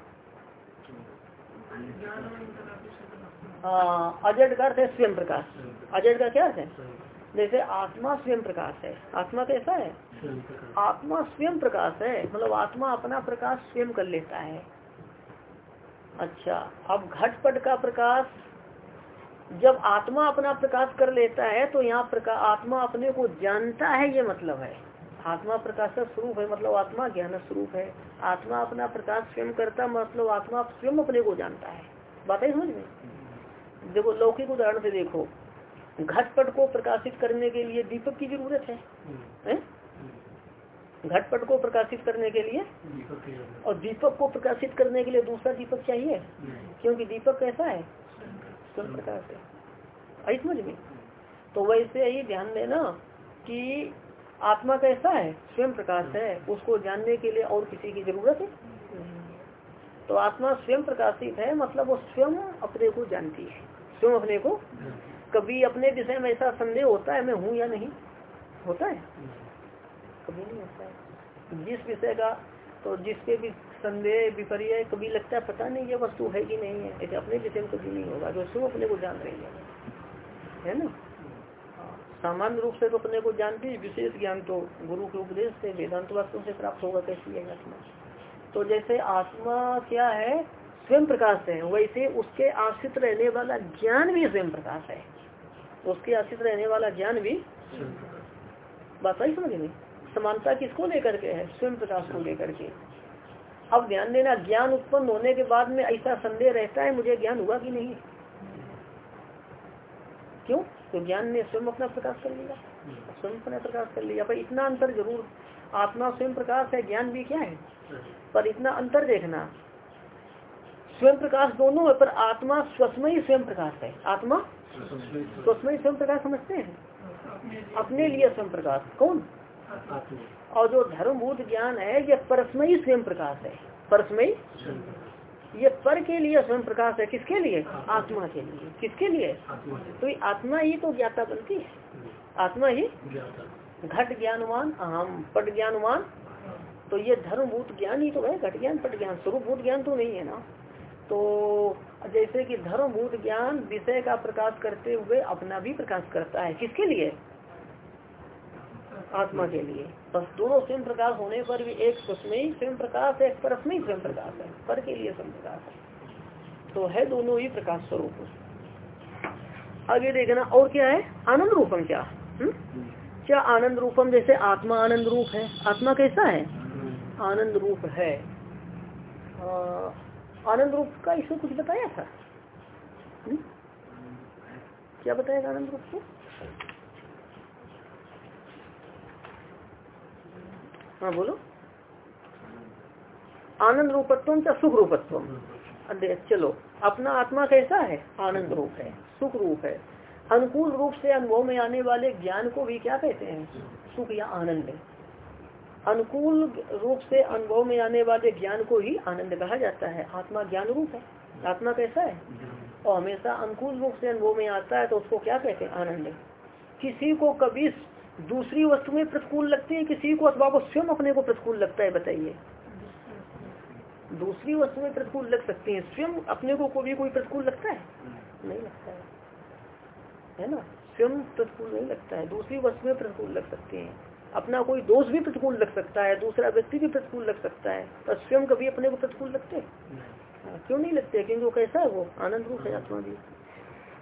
हाँ अजड का अर्थ है स्वयं प्रकाश। अजड का क्या अर्थ है? जैसे आत्मा स्वयं प्रकाश है। आत्मा कैसा है? आत्मा स्वयं प्रकाश है। मतलब आत्मा अपना प्रकाश स्वयं कर लेता है। अच्छा अब घटपट का प्रकाश जब आत्मा अपना प्रकाश कर लेता है तो यहाँ प्रकाश आत्मा अपने को जानता है ये मतलब है। आत्मा प्रकाश स्वरूप है मतलब आत्मा ज्ञान स्वरूप है। आत्मा अपना प्रकाश स्वयं करता मतलब आत्मा स्वयं अपने को जानता है। बात है समझ में? देखो लौकिक उदाहरण से देखो। घटपट को प्रकाशित करने के लिए दीपक की ज़रूरत है, है? घटपट को प्रकाशित करने के लिए दीपक और दीपक को प्रकाशित करने के लिए दूसरा दीपक चाहिए? क्योंकि दीपक कैसा है? स्वयं प्रकाश है। आई समझ में तो वैसे ही ध्यान देना कि आत्मा कैसा है, स्वयं प्रकाश है, उसको जानने के लिए और किसी की ज़रूरत है? तो आत्मा स्वयं प्रकाशित है मतलब वो स्वयं अपने को जानती है। स्वयं अपने को? कभी अपने विषय में ऐसा संदेह होता है, मैं हूँ या नहीं? होता है? कभी नहीं होता है। जिस विषय का तो जिसके भी संदेह विपर्य कभी लगता है पता नहीं ये वस्तु है कि नहीं है। ऐसे अपने विषय में कभी नहीं होगा, जो स्वयं अपने को जान रही है। है ना? सामान्य रूप से तो अपने को जानती है, विशेष ज्ञान तो गुरु के उपदेश से, वेदांत वास्तव से प्राप्त होगा, कैसी है आत्मा? तो जैसे आत्मा क्या है? स्वयं प्रकाश है। वैसे उसके आश्रित रहने वाला ज्ञान भी स्वयं प्रकाश है। उसके आश्रित रहने वाला ज्ञान भी बात सही समझ? नहीं समानता किसको लेकर के है? स्वयं प्रकाश को लेकर के। अब ध्यान देना ज्ञान उत्पन्न होने के बाद में ऐसा संदेह रहता है मुझे ज्ञान हुआ कि नहीं? क्यों? तो ज्ञान ने स्वयं अपना प्रकाश कर लिया। स्वयं अपना प्रकाश कर लिया। पर इतना अंतर ज़रूर आत्मा स्वयं प्रकाश है ज्ञान भी क्या है? पर इतना अंतर देखना स्वयं प्रकाश दोनों है पर आत्मा स्वस्मयी स्वयं प्रकाश है। आत्मा स्वस्मयी स्वयं प्रकाश समझते हैं? अपने लिए स्वयं प्रकाश। कौन? और जो धर्मभूत ज्ञान है, ये परस्मयी स्वयं प्रकाश है। परस्मयी? ये पर के लिए स्वयं प्रकाश है किसके लिए? आत्मा के लिए। किसके लिए? तो आत्मा ही तो ज्ञाता बनती है। आत्मा ही घट ज्ञानवान, अहम पट ज्ञानवान। तो ये धर्मभूत ज्ञान ही तो है, घट ज्ञान, पट ज्ञान स्वरूपभूत ज्ञान तो नहीं है ना। तो जैसे कि धर्मभूत ज्ञान विषय का प्रकाश करते हुए अपना भी प्रकाश करता है। किसके लिए? आत्मा के लिए। बस दोनों स्वयं प्रकाश होने पर भी एक स्वस्मयी स्वयं प्रकाश है एक परस्मयी स्वयं प्रकाश है पर के लिए स्वयं प्रकाश है तो है दोनों ही प्रकाश स्वरूप। आगे देखना, और क्या है? आनंद रूपम क्या? हुँ? क्या आनंद रूपम? जैसे आत्मा आनंद रूप है। आत्मा कैसा है? आनंद रूप है। आनंद रूप का इसमें कुछ बताया था? हुँ? क्या बताया आनंद रूप को? हाँ बोलो। आनंद रूपत्व या सुख रूपत्व। चलो, अपना आत्मा कैसा है? आनंद रूप है, सुख रूप है। अनुकूल रूप से अनुभव में आने वाले ज्ञान को भी क्या कहते हैं? सुख या आनंद अनुकूल रूप से अनुभव में आने वाले ज्ञान को ही आनंद कहा जाता है। आत्मा ज्ञान रूप है। आत्मा कैसा है? और हमेशा अनुकूल रूप से अनुभव में आता है तो उसको क्या कहते हैं? आनंद किसी को कभी दूसरी वस्तु में प्रतिकूल लगती है किसी को अथवा को स्वयं अपने को प्रतिकूल लगता है बताइए। दूसरी वस्तु में प्रतिकूल लग सकती है स्वयं अपने को कोई कोई प्रतिकूल लगता है? नहीं लगता है। है ना? स्वयं प्रतिकूल नहीं लगता है। दूसरी वस्तु में प्रतिकूल लग सकते हैं। अपना कोई दोष भी प्रतिकूल लग सकता है दूसरा व्यक्ति भी प्रतिकूल लग सकता है पर स्वयं कभी अपने को प्रतिकूल लगते? हाँ, क्यों नहीं लगते? क्योंकि वो कैसा है वो? आनंद रूप है। आत्मा भी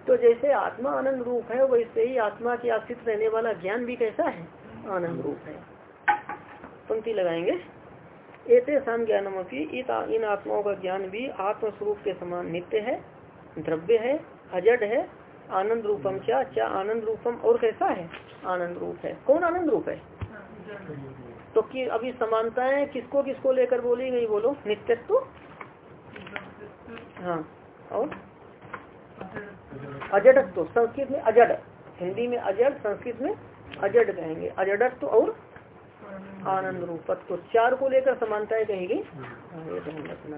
तो जैसे आत्मा आनंद रूप है, वैसे ही आत्मा के आश्रित रहने वाला ज्ञान भी कैसा है? आनंद रूप है। पंक्ति लगाएँगे। ऐसे शाम ज्ञानम इन आत्माओं का ज्ञान भी आत्मस्वरूप के समान नित्य है, द्रव्य है, अजड है, आनंद रूपम क्या क्या आनंद रूपम और कैसा है? आनंद रूप है। कौन आनंद रूप है? तो कि अभी समानताएँ किसको किसको लेकर बोली गई बोलो? नित्यत्व? हाँ और? अजडत्व संस्कृत में अजड हिंदी में अजड संस्कृत में अजड कहेंगे। अजडत्व और आनंद रूपत्व तो चार को लेकर समानताएँ कहेगी। हाँ, ये ध्यान रखना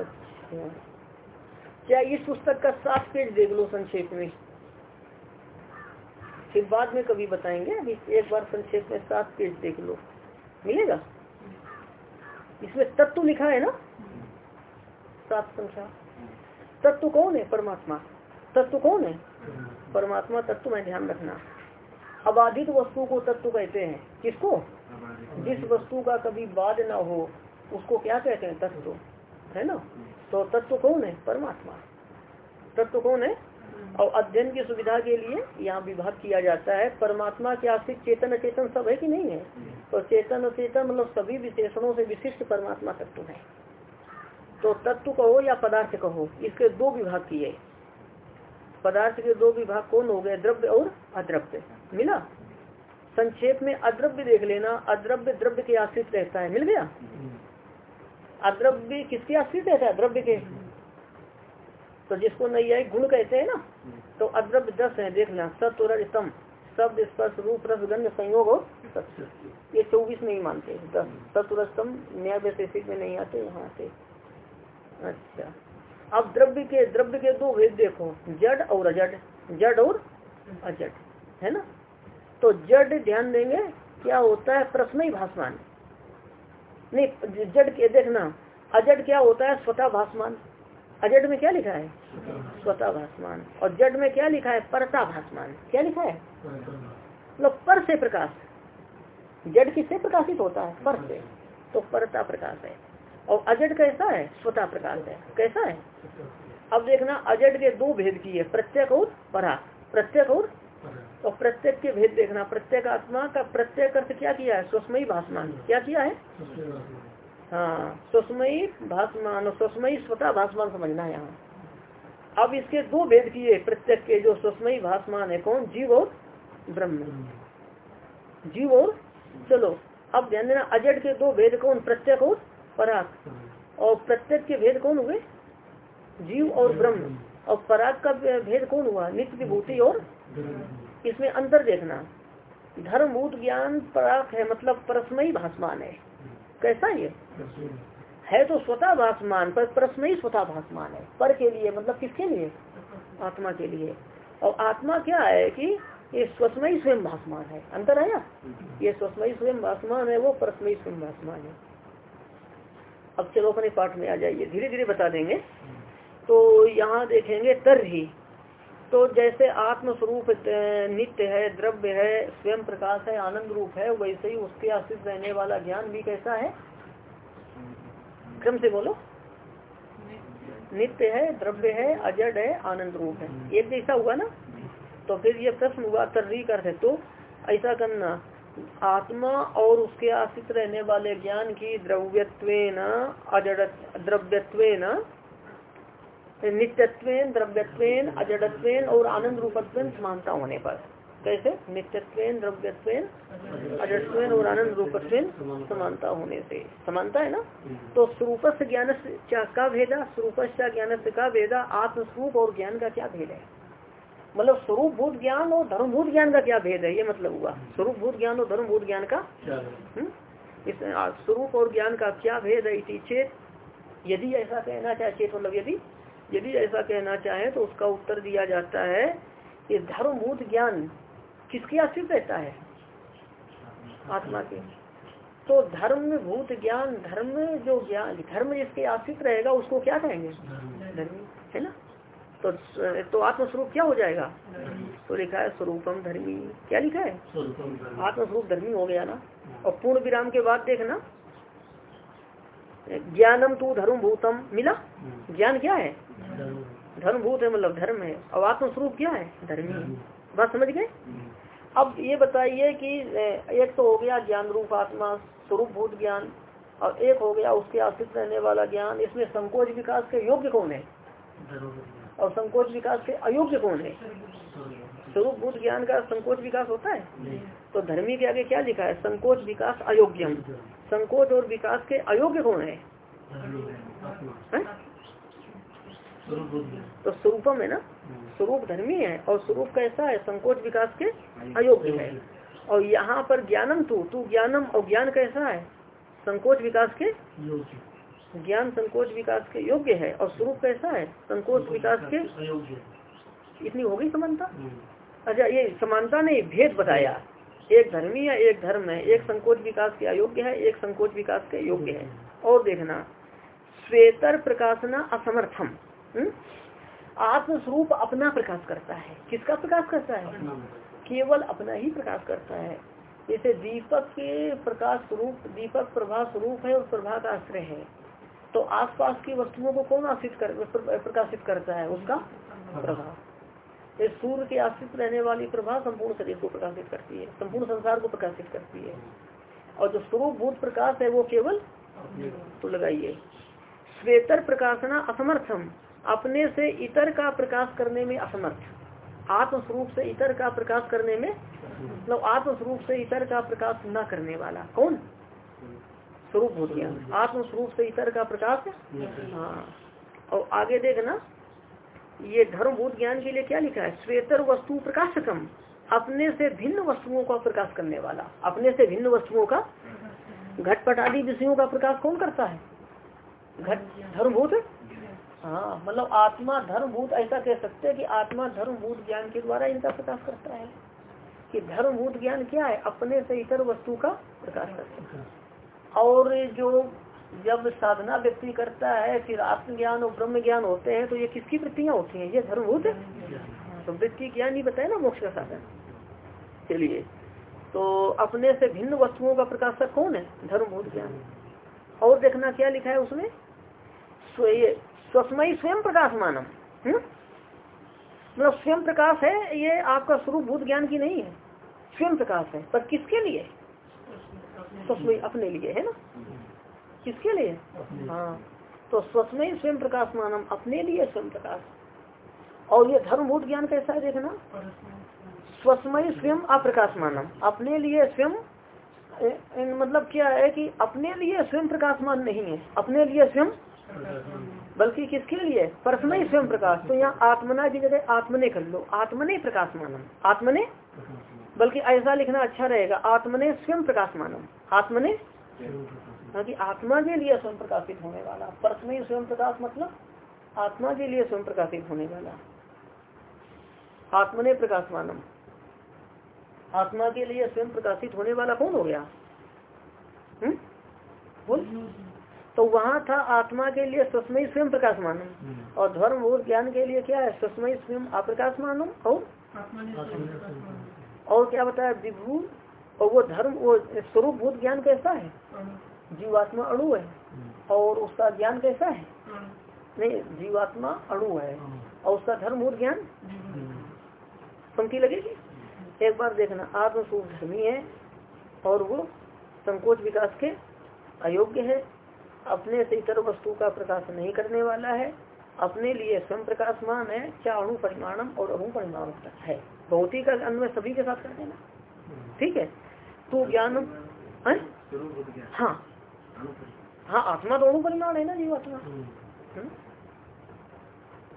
अच्छा। क्या इस पुस्तक का सात पेज देख लो संक्षेप में? फिर बाद में कभी बताएँगे। अभी एक बार संक्षेप में सात पेज देख लो। मिलेगा? इसमें तत्व लिखा है ना? सात संख्या। तत्व कौन है? परमात्मा। तत्व कौन है? परमात्मा तत्व में ध्यान रखना। अबाधित वस्तु को तत्व कहते हैं। किसको? जिस वस्तु का कभी बाद ना हो उसको क्या कहते हैं? तत्व। है ना? तो तत्व कौन है? परमात्मा। तत्व कौन है? और अध्ययन की सुविधा के लिए यहाँ विभाग किया जाता है परमात्मा के आश्रित चेतन अचेतन सब है कि नहीं है? तो चेतन अचेतन मतलब सभी विशेषणों से विशिष्ट परमात्मा तत्व है। तो तत्व कहो या पदार्थ कहो, इसके दो विभाग किए। पदार्थ के दो विभाग कौन हो गए, द्रव्य और अद्रव्य? मिला? संक्षेप में अद्रव्य देख लेना, अद्रव्य द्रव्य के आश्रित रहता है, मिल गया? अद्रव्य किसके आश्रित रहता है, द्रव्य के? तो जिसको नैयायिक गुण कहते हैं ना तो अद्रव्य दस है देखना रजतम शब्द, स्पर्श, रूप, रस, गंध, संयोग सत्य। ये चौबीस नहीं मानते, दस। सतुरस्तम न्याय वैशेषिक में नहीं आते, यहाँ आते। अच्छा। अब द्रव्य के द्रव्य के दो भेद देखो। जड और अजड। जड और अजड, है ना? तो जड ध्यान देंगे, क्या होता है? प्रश्न ही भाषमान नहीं, जड के, देखना, अजड क्या होता है? स्वतः भाषमान अजड में क्या लिखा है? स्वतः भाषमान और जड में क्या लिखा है? परता भाषमान क्या लिखा है? मतलब पर से प्रकाश। जड किससे प्रकाशित होता है? पर से। तो परता प्रकाश है। और अजड कैसा है? स्वतः प्रकाश है। कैसा है? अब देखना अजड के दो भेद की है प्रत्येक और परा। प्रत्येक और तो प्रत्येक के भेद देखना प्रत्येक आत्मा का प्रत्येक अर्थ क्या किया है? स्वस्मयी भाषमान क्या किया है? हाँ स्वस्मयी भाषमान और स्वस्मयी स्वतः भाषमान समझना है यहाँ। अब इसके दो भेद किए प्रत्येक के जो स्वस्मयी भाषमान है कौन? जीव और ब्रह्म। जीव और चलो। अब ध्यान देना अजड के दो भेद कौन? प्रत्येक और पराग। और प्रत्येक के भेद कौन हुए? जीव और ब्रह्म। और पराग का भेद कौन हुआ? नित्य विभूति और इसमें अंतर देखना। धर्मभूत ज्ञान, पराग है मतलब परस्मयी भाषमान है। कैसा ये? है तो स्वतः भाषमान पर परस्मयी स्वतः भाषमान है। पर के लिए मतलब किसके लिए? आत्मा के लिए। और आत्मा क्या है कि ये स्वस्मयी स्वयं भाषमान है? अंतर आया ये? स्वस्मयी स्वयं भाषमान है, वो परस्मयी स्वयं भाषमान है। अब चलो अपने पाठ में आ जाइए धीरे धीरे बता देंगे। तो यहाँ देखेंगे तर ही तो जैसे आत्म स्वरूप नित्य है, द्रव्य है, स्वयं प्रकाश है, आनंद रूप है, वैसे ही उसके आश्रित रहने वाला ज्ञान भी कैसा है? क्रम से बोलो। नित्य है, द्रव्य है, अजड है, आनंद रूप है। एक जैसा हुआ ना? तो फिर ये प्रश्न हुआ तर्री कर तो ऐसा करना। आत्मा और उसके आश्रित रहने वाले ज्ञान की द्रव्यत्व द्रव्यत्व नित्यत्व द्रव्यत्व अजड़त्व और आनंद रूपत्व समानता होने पर। कैसे? नित्यत्व द्रव्यत्व अजड़त्व और आनंद रूपत्व समानता होने से। समानता है ना? तो स्वरूप ज्ञान का भेदा? स्वरूप ज्ञान का भेदा, आत्मस्वरूप और ज्ञान का क्या भेद है? मतलब स्वरूप भूत ज्ञान और धर्मभूत ज्ञान का क्या भेद है? ये मतलब हुआ। स्वरूप भूत ज्ञान और धर्मभूत ज्ञान का? हम्म? इस स्वरूप और ज्ञान का क्या भेद है इसी चेत यदि ऐसा कहना चाहे चेत मतलब यदि यदि ऐसा कहना चाहे तो उसका उत्तर दिया जाता है कि धर्मभूत ज्ञान किसके आश्रित रहता है? आत्मा के। तो धर्म भूत ज्ञान धर्म जो ज्ञान धर्म जिसके आश्रित रहेगा उसको क्या कहेंगे? धर्मी। है ना? तो तो आत्मस्वरूप क्या हो जाएगा? तो लिखा है स्वरूपम धर्मी। क्या लिखा है? आत्मस्वरूप धर्मी हो गया ना। और पूर्ण विराम के बाद देखना। ज्ञानम तू धर्म भूतम। मिला? ज्ञान क्या है? धर्म। भूत है मतलब धर्म है। और आत्मस्वरूप क्या है? धर्मी। बात समझ गए? अब ये बताइए कि एक तो हो गया ज्ञान रूप आत्मा स्वरूप भूत ज्ञान और एक हो गया उसके आश्रित रहने वाला ज्ञान। इसमें संकोच विकास के योग्य कौन है? और संकोच विकास के अयोग्य कौन है? स्वरूप भूत ज्ञान का संकोच विकास होता है? तो धर्मी के आगे क्या लिखा है? संकोच विकास अयोग्यम। संकोच और विकास के अयोग्य कौन है, है? तो स्वरूपम है ना? स्वरूप धर्मी है और स्वरूप कैसा है? संकोच विकास के अयोग्य है। और यहाँ पर ज्ञानम तू तू ज्ञानम और ज्ञान कैसा है? संकोच विकास के ज्ञान संकोच विकास के योग्य है और स्वरूप कैसा है? संकोच विकास के इतनी होगी समानता? हम्म। अच्छा ये समानता ने भेद बताया। एक धर्मी या एक धर्म है। एक संकोच विकास के अयोग्य है एक संकोच विकास के योग्य है। और देखना श्वेतर प्रकाशना असमर्थम। हम्म? आत्मस्वरूप अपना प्रकाश करता है। किसका प्रकाश करता है? केवल अपना ही प्रकाश करता है। जैसे दीपक के प्रकाश स्वरूप दीपक प्रभा स्वरूप है और प्रभा का आश्रय है। तो आसपास की वस्तुओं को कौन आश्रित कर प्रकाशित करता है? उसका प्रभाव। सूर्य के आश्रित रहने वाली प्रभा संपूर्ण शरीर को प्रकाशित करती है, संपूर्ण संसार को प्रकाशित करती है। और जो स्वरूप भूत प्रकाश है, वो केवल तो लगाइए। श्वेतर प्रकाशना असमर्थम, अपने से इतर का प्रकाश करने में असमर्थ। आत्मस्वरूप से इतर का प्रकाश करने में मतलब आत्मस्वरूप से इतर का प्रकाश न करने वाला। कौन? स्वरूप हो गया। आत्म स्वरूप से इतर का प्रकाश हाँ? और आगे देखना, ये धर्मभूत ज्ञान के लिए क्या लिखा है? श्वेतर वस्तु प्रकाशकम, अपने से भिन्न वस्तुओं का प्रकाश करने वाला। अपने से भिन्न वस्तुओं का घटपट आदि विषयों का प्रकाश कौन करता है? घट धर्मभूत हाँ मतलब आत्मा धर्मभूत ऐसा कह सकते हैं कि आत्मा धर्मभूत ज्ञान के द्वारा इनका प्रकाश करता है। कि धर्मभूत ज्ञान क्या है? अपने से इतर वस्तु का प्रकाश करता है। और जो जब साधना व्यक्ति करता है, फिर आत्मज्ञान और ब्रह्म ज्ञान होते हैं तो ये किसकी वृत्तियाँ होती हैं? ये धर्मभूत तो वृत्ति ज्ञान ही बताए ना मोक्ष का साधन। चलिए तो अपने से भिन्न वस्तुओं का प्रकाशक कौन है? धर्मभूत ज्ञान। और देखना क्या लिखा है उसमें? स्वस्मयी स्वयं प्रकाश मानम हम्म? मतलब स्वयं प्रकाश है, ये आपका स्वरूप भूत ज्ञान की नहीं है। स्वयं प्रकाश है। पर किसके लिए? स्वस्मयी अपने लिए है ना? किसके लिए? हाँ। तो स्वस्मयी स्वयं प्रकाश मानम अपने लिए स्वयं प्रकाश। और ये धर्मभूत ज्ञान कैसा है देखना? स्वस्मय स्वयं अप्रकाश मानम अपने लिए स्वयं मतलब क्या है कि अपने लिए स्वयं प्रकाशमान नहीं है अपने लिए स्वयं बल्कि किसके लिए? परस्मय स्वयं प्रकाश। तो यहाँ आत्मना की जगह आत्मने कर लो आत्मने प्रकाश मानम आत्मने बल्कि ऐसा लिखना अच्छा रहेगा, आत्मने स्वयं प्रकाश मानम आत्मने? कि आत्मा के लिए स्वयं प्रकाशित होने वाला। परस्मय स्वयं प्रकाश मतलब आत्मा के लिए स्वयं प्रकाशित होने वाला। आत्मने प्रकाश मानम आत्मा के लिए स्वयं प्रकाशित होने वाला कौन हो गया? हम्म? बोल। तो वहाँ था आत्मा के लिए स्वस्मय स्वयं प्रकाश मानम। और धर्म और ज्ञान के लिए क्या है? स्वस्मय स्वयं अप्रकाश मानम और? और क्या बताया, विभू, और वो धर्म, वो स्वरूप भूत ज्ञान कैसा है? जीवात्मा अणु है। और उसका ज्ञान कैसा है? नहीं, जीवात्मा अणु है। और उसका धर्म और ज्ञान? पंक्ति लगेगी? एक बार देखना आत्मस्वरूप धर्मी है, और वो संकोच विकास के अयोग्य है। अपने से इतर वस्तु का प्रकाश नहीं करने वाला है। अपने लिए स्वयं प्रकाशमान है अणु परिमाणम और अणु परिमाण है। भौतिक अन्वय सभी के साथ कर देना। ठीक है? तो ज्ञान हाँ? हाँ। आत्मा तो अणु परिमाण है ना जीव आत्मा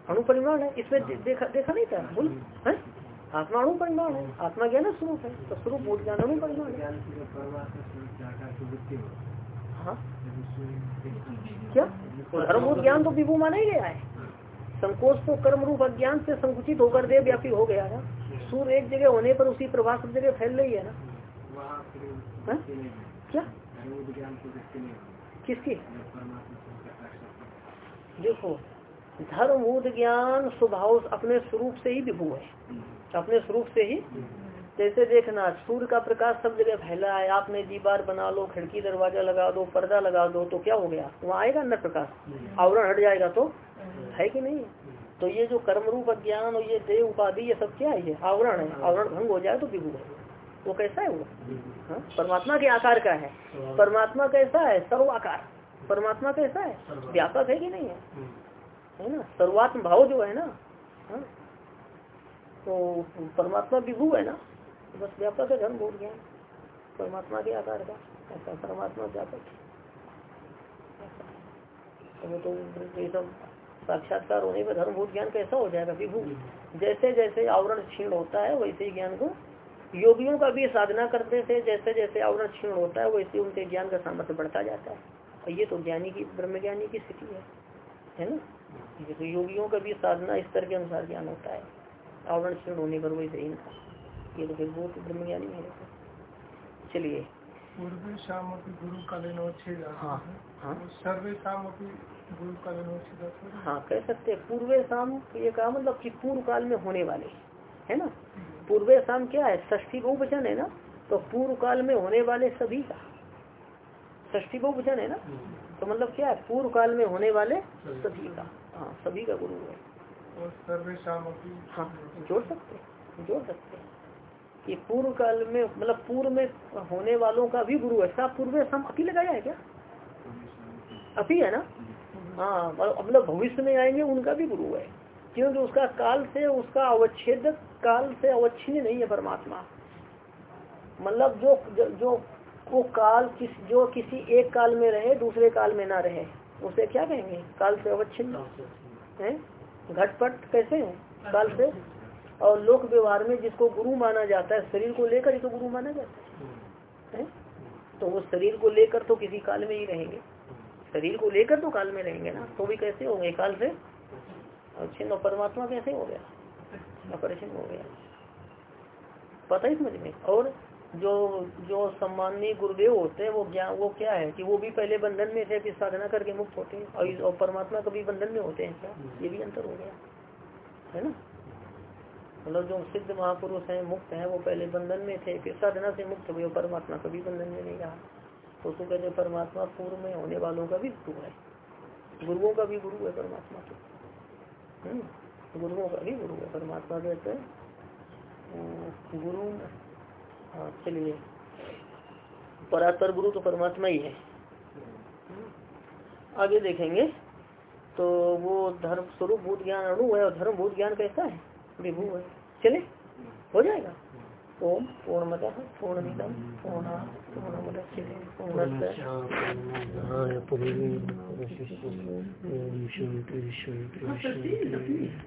अणु परिमाण है इसमें देखा देखा नहीं था? बोल है? आत्मा अणु परिमाण है आत्मा ज्ञान स्वरूप है तो स्वरूप बोध ज्ञान अणु परिमाण हाँ। क्या? धर्म ज्ञान तो विभू माना ही गया है। संकोच तो कर्म रूप अज्ञान से संकुचित होकर दे व्यापी हो गया ना सूर्य एक जगह होने पर उसी प्रभाव सब जगह फैल रही है ना? हा? क्या? किसकी? देखो धर्मभूत ज्ञान, स्वभाव अपने स्वरूप से ही विभू है। अपने स्वरूप से ही? जैसे देखना, सूर्य का प्रकाश सब जगह फैला है, आपने दीवार बना लो, खिड़की, दरवाज़ा लगा दो, पर्दा लगा दो तो क्या हो गया? वहाँ आएगा न प्रकाश? आवरण हट जाएगा तो? है कि नहीं? तो ये जो कर्म रूप अज्ञान और ये देव उपाधि, ये सब क्या है? ये आवरण है। आवरण भंग हो जाए तो विभु है। वो कैसा है वो? हाँ? परमात्मा के आकार का है। परमात्मा कैसा है? सर्व आकार परमात्मा कैसा है? व्यापक है कि नहीं है? है ना? सर्वात्म भाव जो है ना हाँ? तो परमात्मा विभू है ना? बस व्यापक है धर्म बोध ज्ञान। परमात्मा के आकार का। ऐसा परमात्मा व्यापक तो वो तो ये सब साक्षात्कार होने पर धर्मभूत ज्ञान कैसा हो जाएगा? विभू जैसे जैसे आवरण क्षीण होता है वैसे ही ज्ञान को योगियों का भी साधना करते थे जैसे जैसे आवरण क्षीण होता है वैसे उनके ज्ञान का सामर्थ्य बढ़ता जाता है। और ये तो ज्ञानी की ब्रह्म ज्ञानी की स्थिति है है ना? तो योगियों का भी साधना स्तर के अनुसार ज्ञान होता है। आवरण क्षीण होने पर वैसे इनका। ये तो फिर वो तो ब्रह्म ज्ञानी है चलिए गुरु कालीन हाँ हाँ। सर्वे शाम हाँ कह सकते हैं पूर्वे शाम ये कहा मतलब कि पूर्व काल में होने वाले है ना? पूर्व शाम क्या है? ष्ठी बहुवचन है ना? तो पूर्व काल में होने वाले सभी का। ष्ठी बहुवचन है ना? तो मतलब क्या है? पूर्व काल में होने वाले सभी का। हाँ सभी का गुरु है। हाँ जोड़ सकते जोड़ सकते हैं। कि पूर्व काल में मतलब पूर्व में होने वालों का भी गुरु है। सब पूर्व शाम अपी लगाया है क्या? अपी है ना? हाँ मतलब भविष्य में आएँगे उनका भी गुरु है। क्योंकि उसका काल से उसका अवच्छेद काल से अवच्छिन्न नहीं है परमात्मा। मतलब जो जो, वो काल किस जो किसी एक काल में रहे दूसरे काल में ना रहे उसे क्या कहेंगे? काल से अवच्छिन्न? है? घटपट कैसे है? काल से? और लोक व्यवहार में जिसको गुरु माना जाता है शरीर को लेकर ही तो गुरु माना जाता है, है? तो वो शरीर को लेकर तो किसी काल में ही रहेंगे। शरीर को लेकर तो काल में रहेंगे ना तो भी कैसे होंगे काल से? छिन्न परमात्मा कैसे हो गया? अपरिचिन हो गया। पता ही समझ में? और जो जो सम्माननीय गुरुदेव होते हैं वो ज्ञान वो क्या है कि वो भी पहले बंधन में थे फिर साधना करके मुक्त होते हैं। और, और परमात्मा कभी बंधन में होते हैं क्या? ये भी अंतर हो गया। है ना? मतलब जो सिद्ध महापुरुष हैं मुक्त हैं वो पहले बंधन में थे फिर साधना से मुक्त हुए परमात्मा कभी बंधन में नहीं रहा। तो उसको कहते हैं परमात्मा पूर्व में होने वालों का भी गुरु है। गुरुओं का भी गुरु है परमात्मा हम्म, गुरुओं का भी गुरु है। परमात्मा कहते हैं गुरु हाँ चलिए। परात्पर गुरु तो परमात्मा ही है। आगे देखेंगे। तो वो धर्म स्वरूप भूत ज्ञान अणु है और धर्म भूत ज्ञान कैसा है? विभू है। चले हो जाएगा। ओम पूर्णमद पूर्णमिदम पूर्णा पूर्ण पूर्ण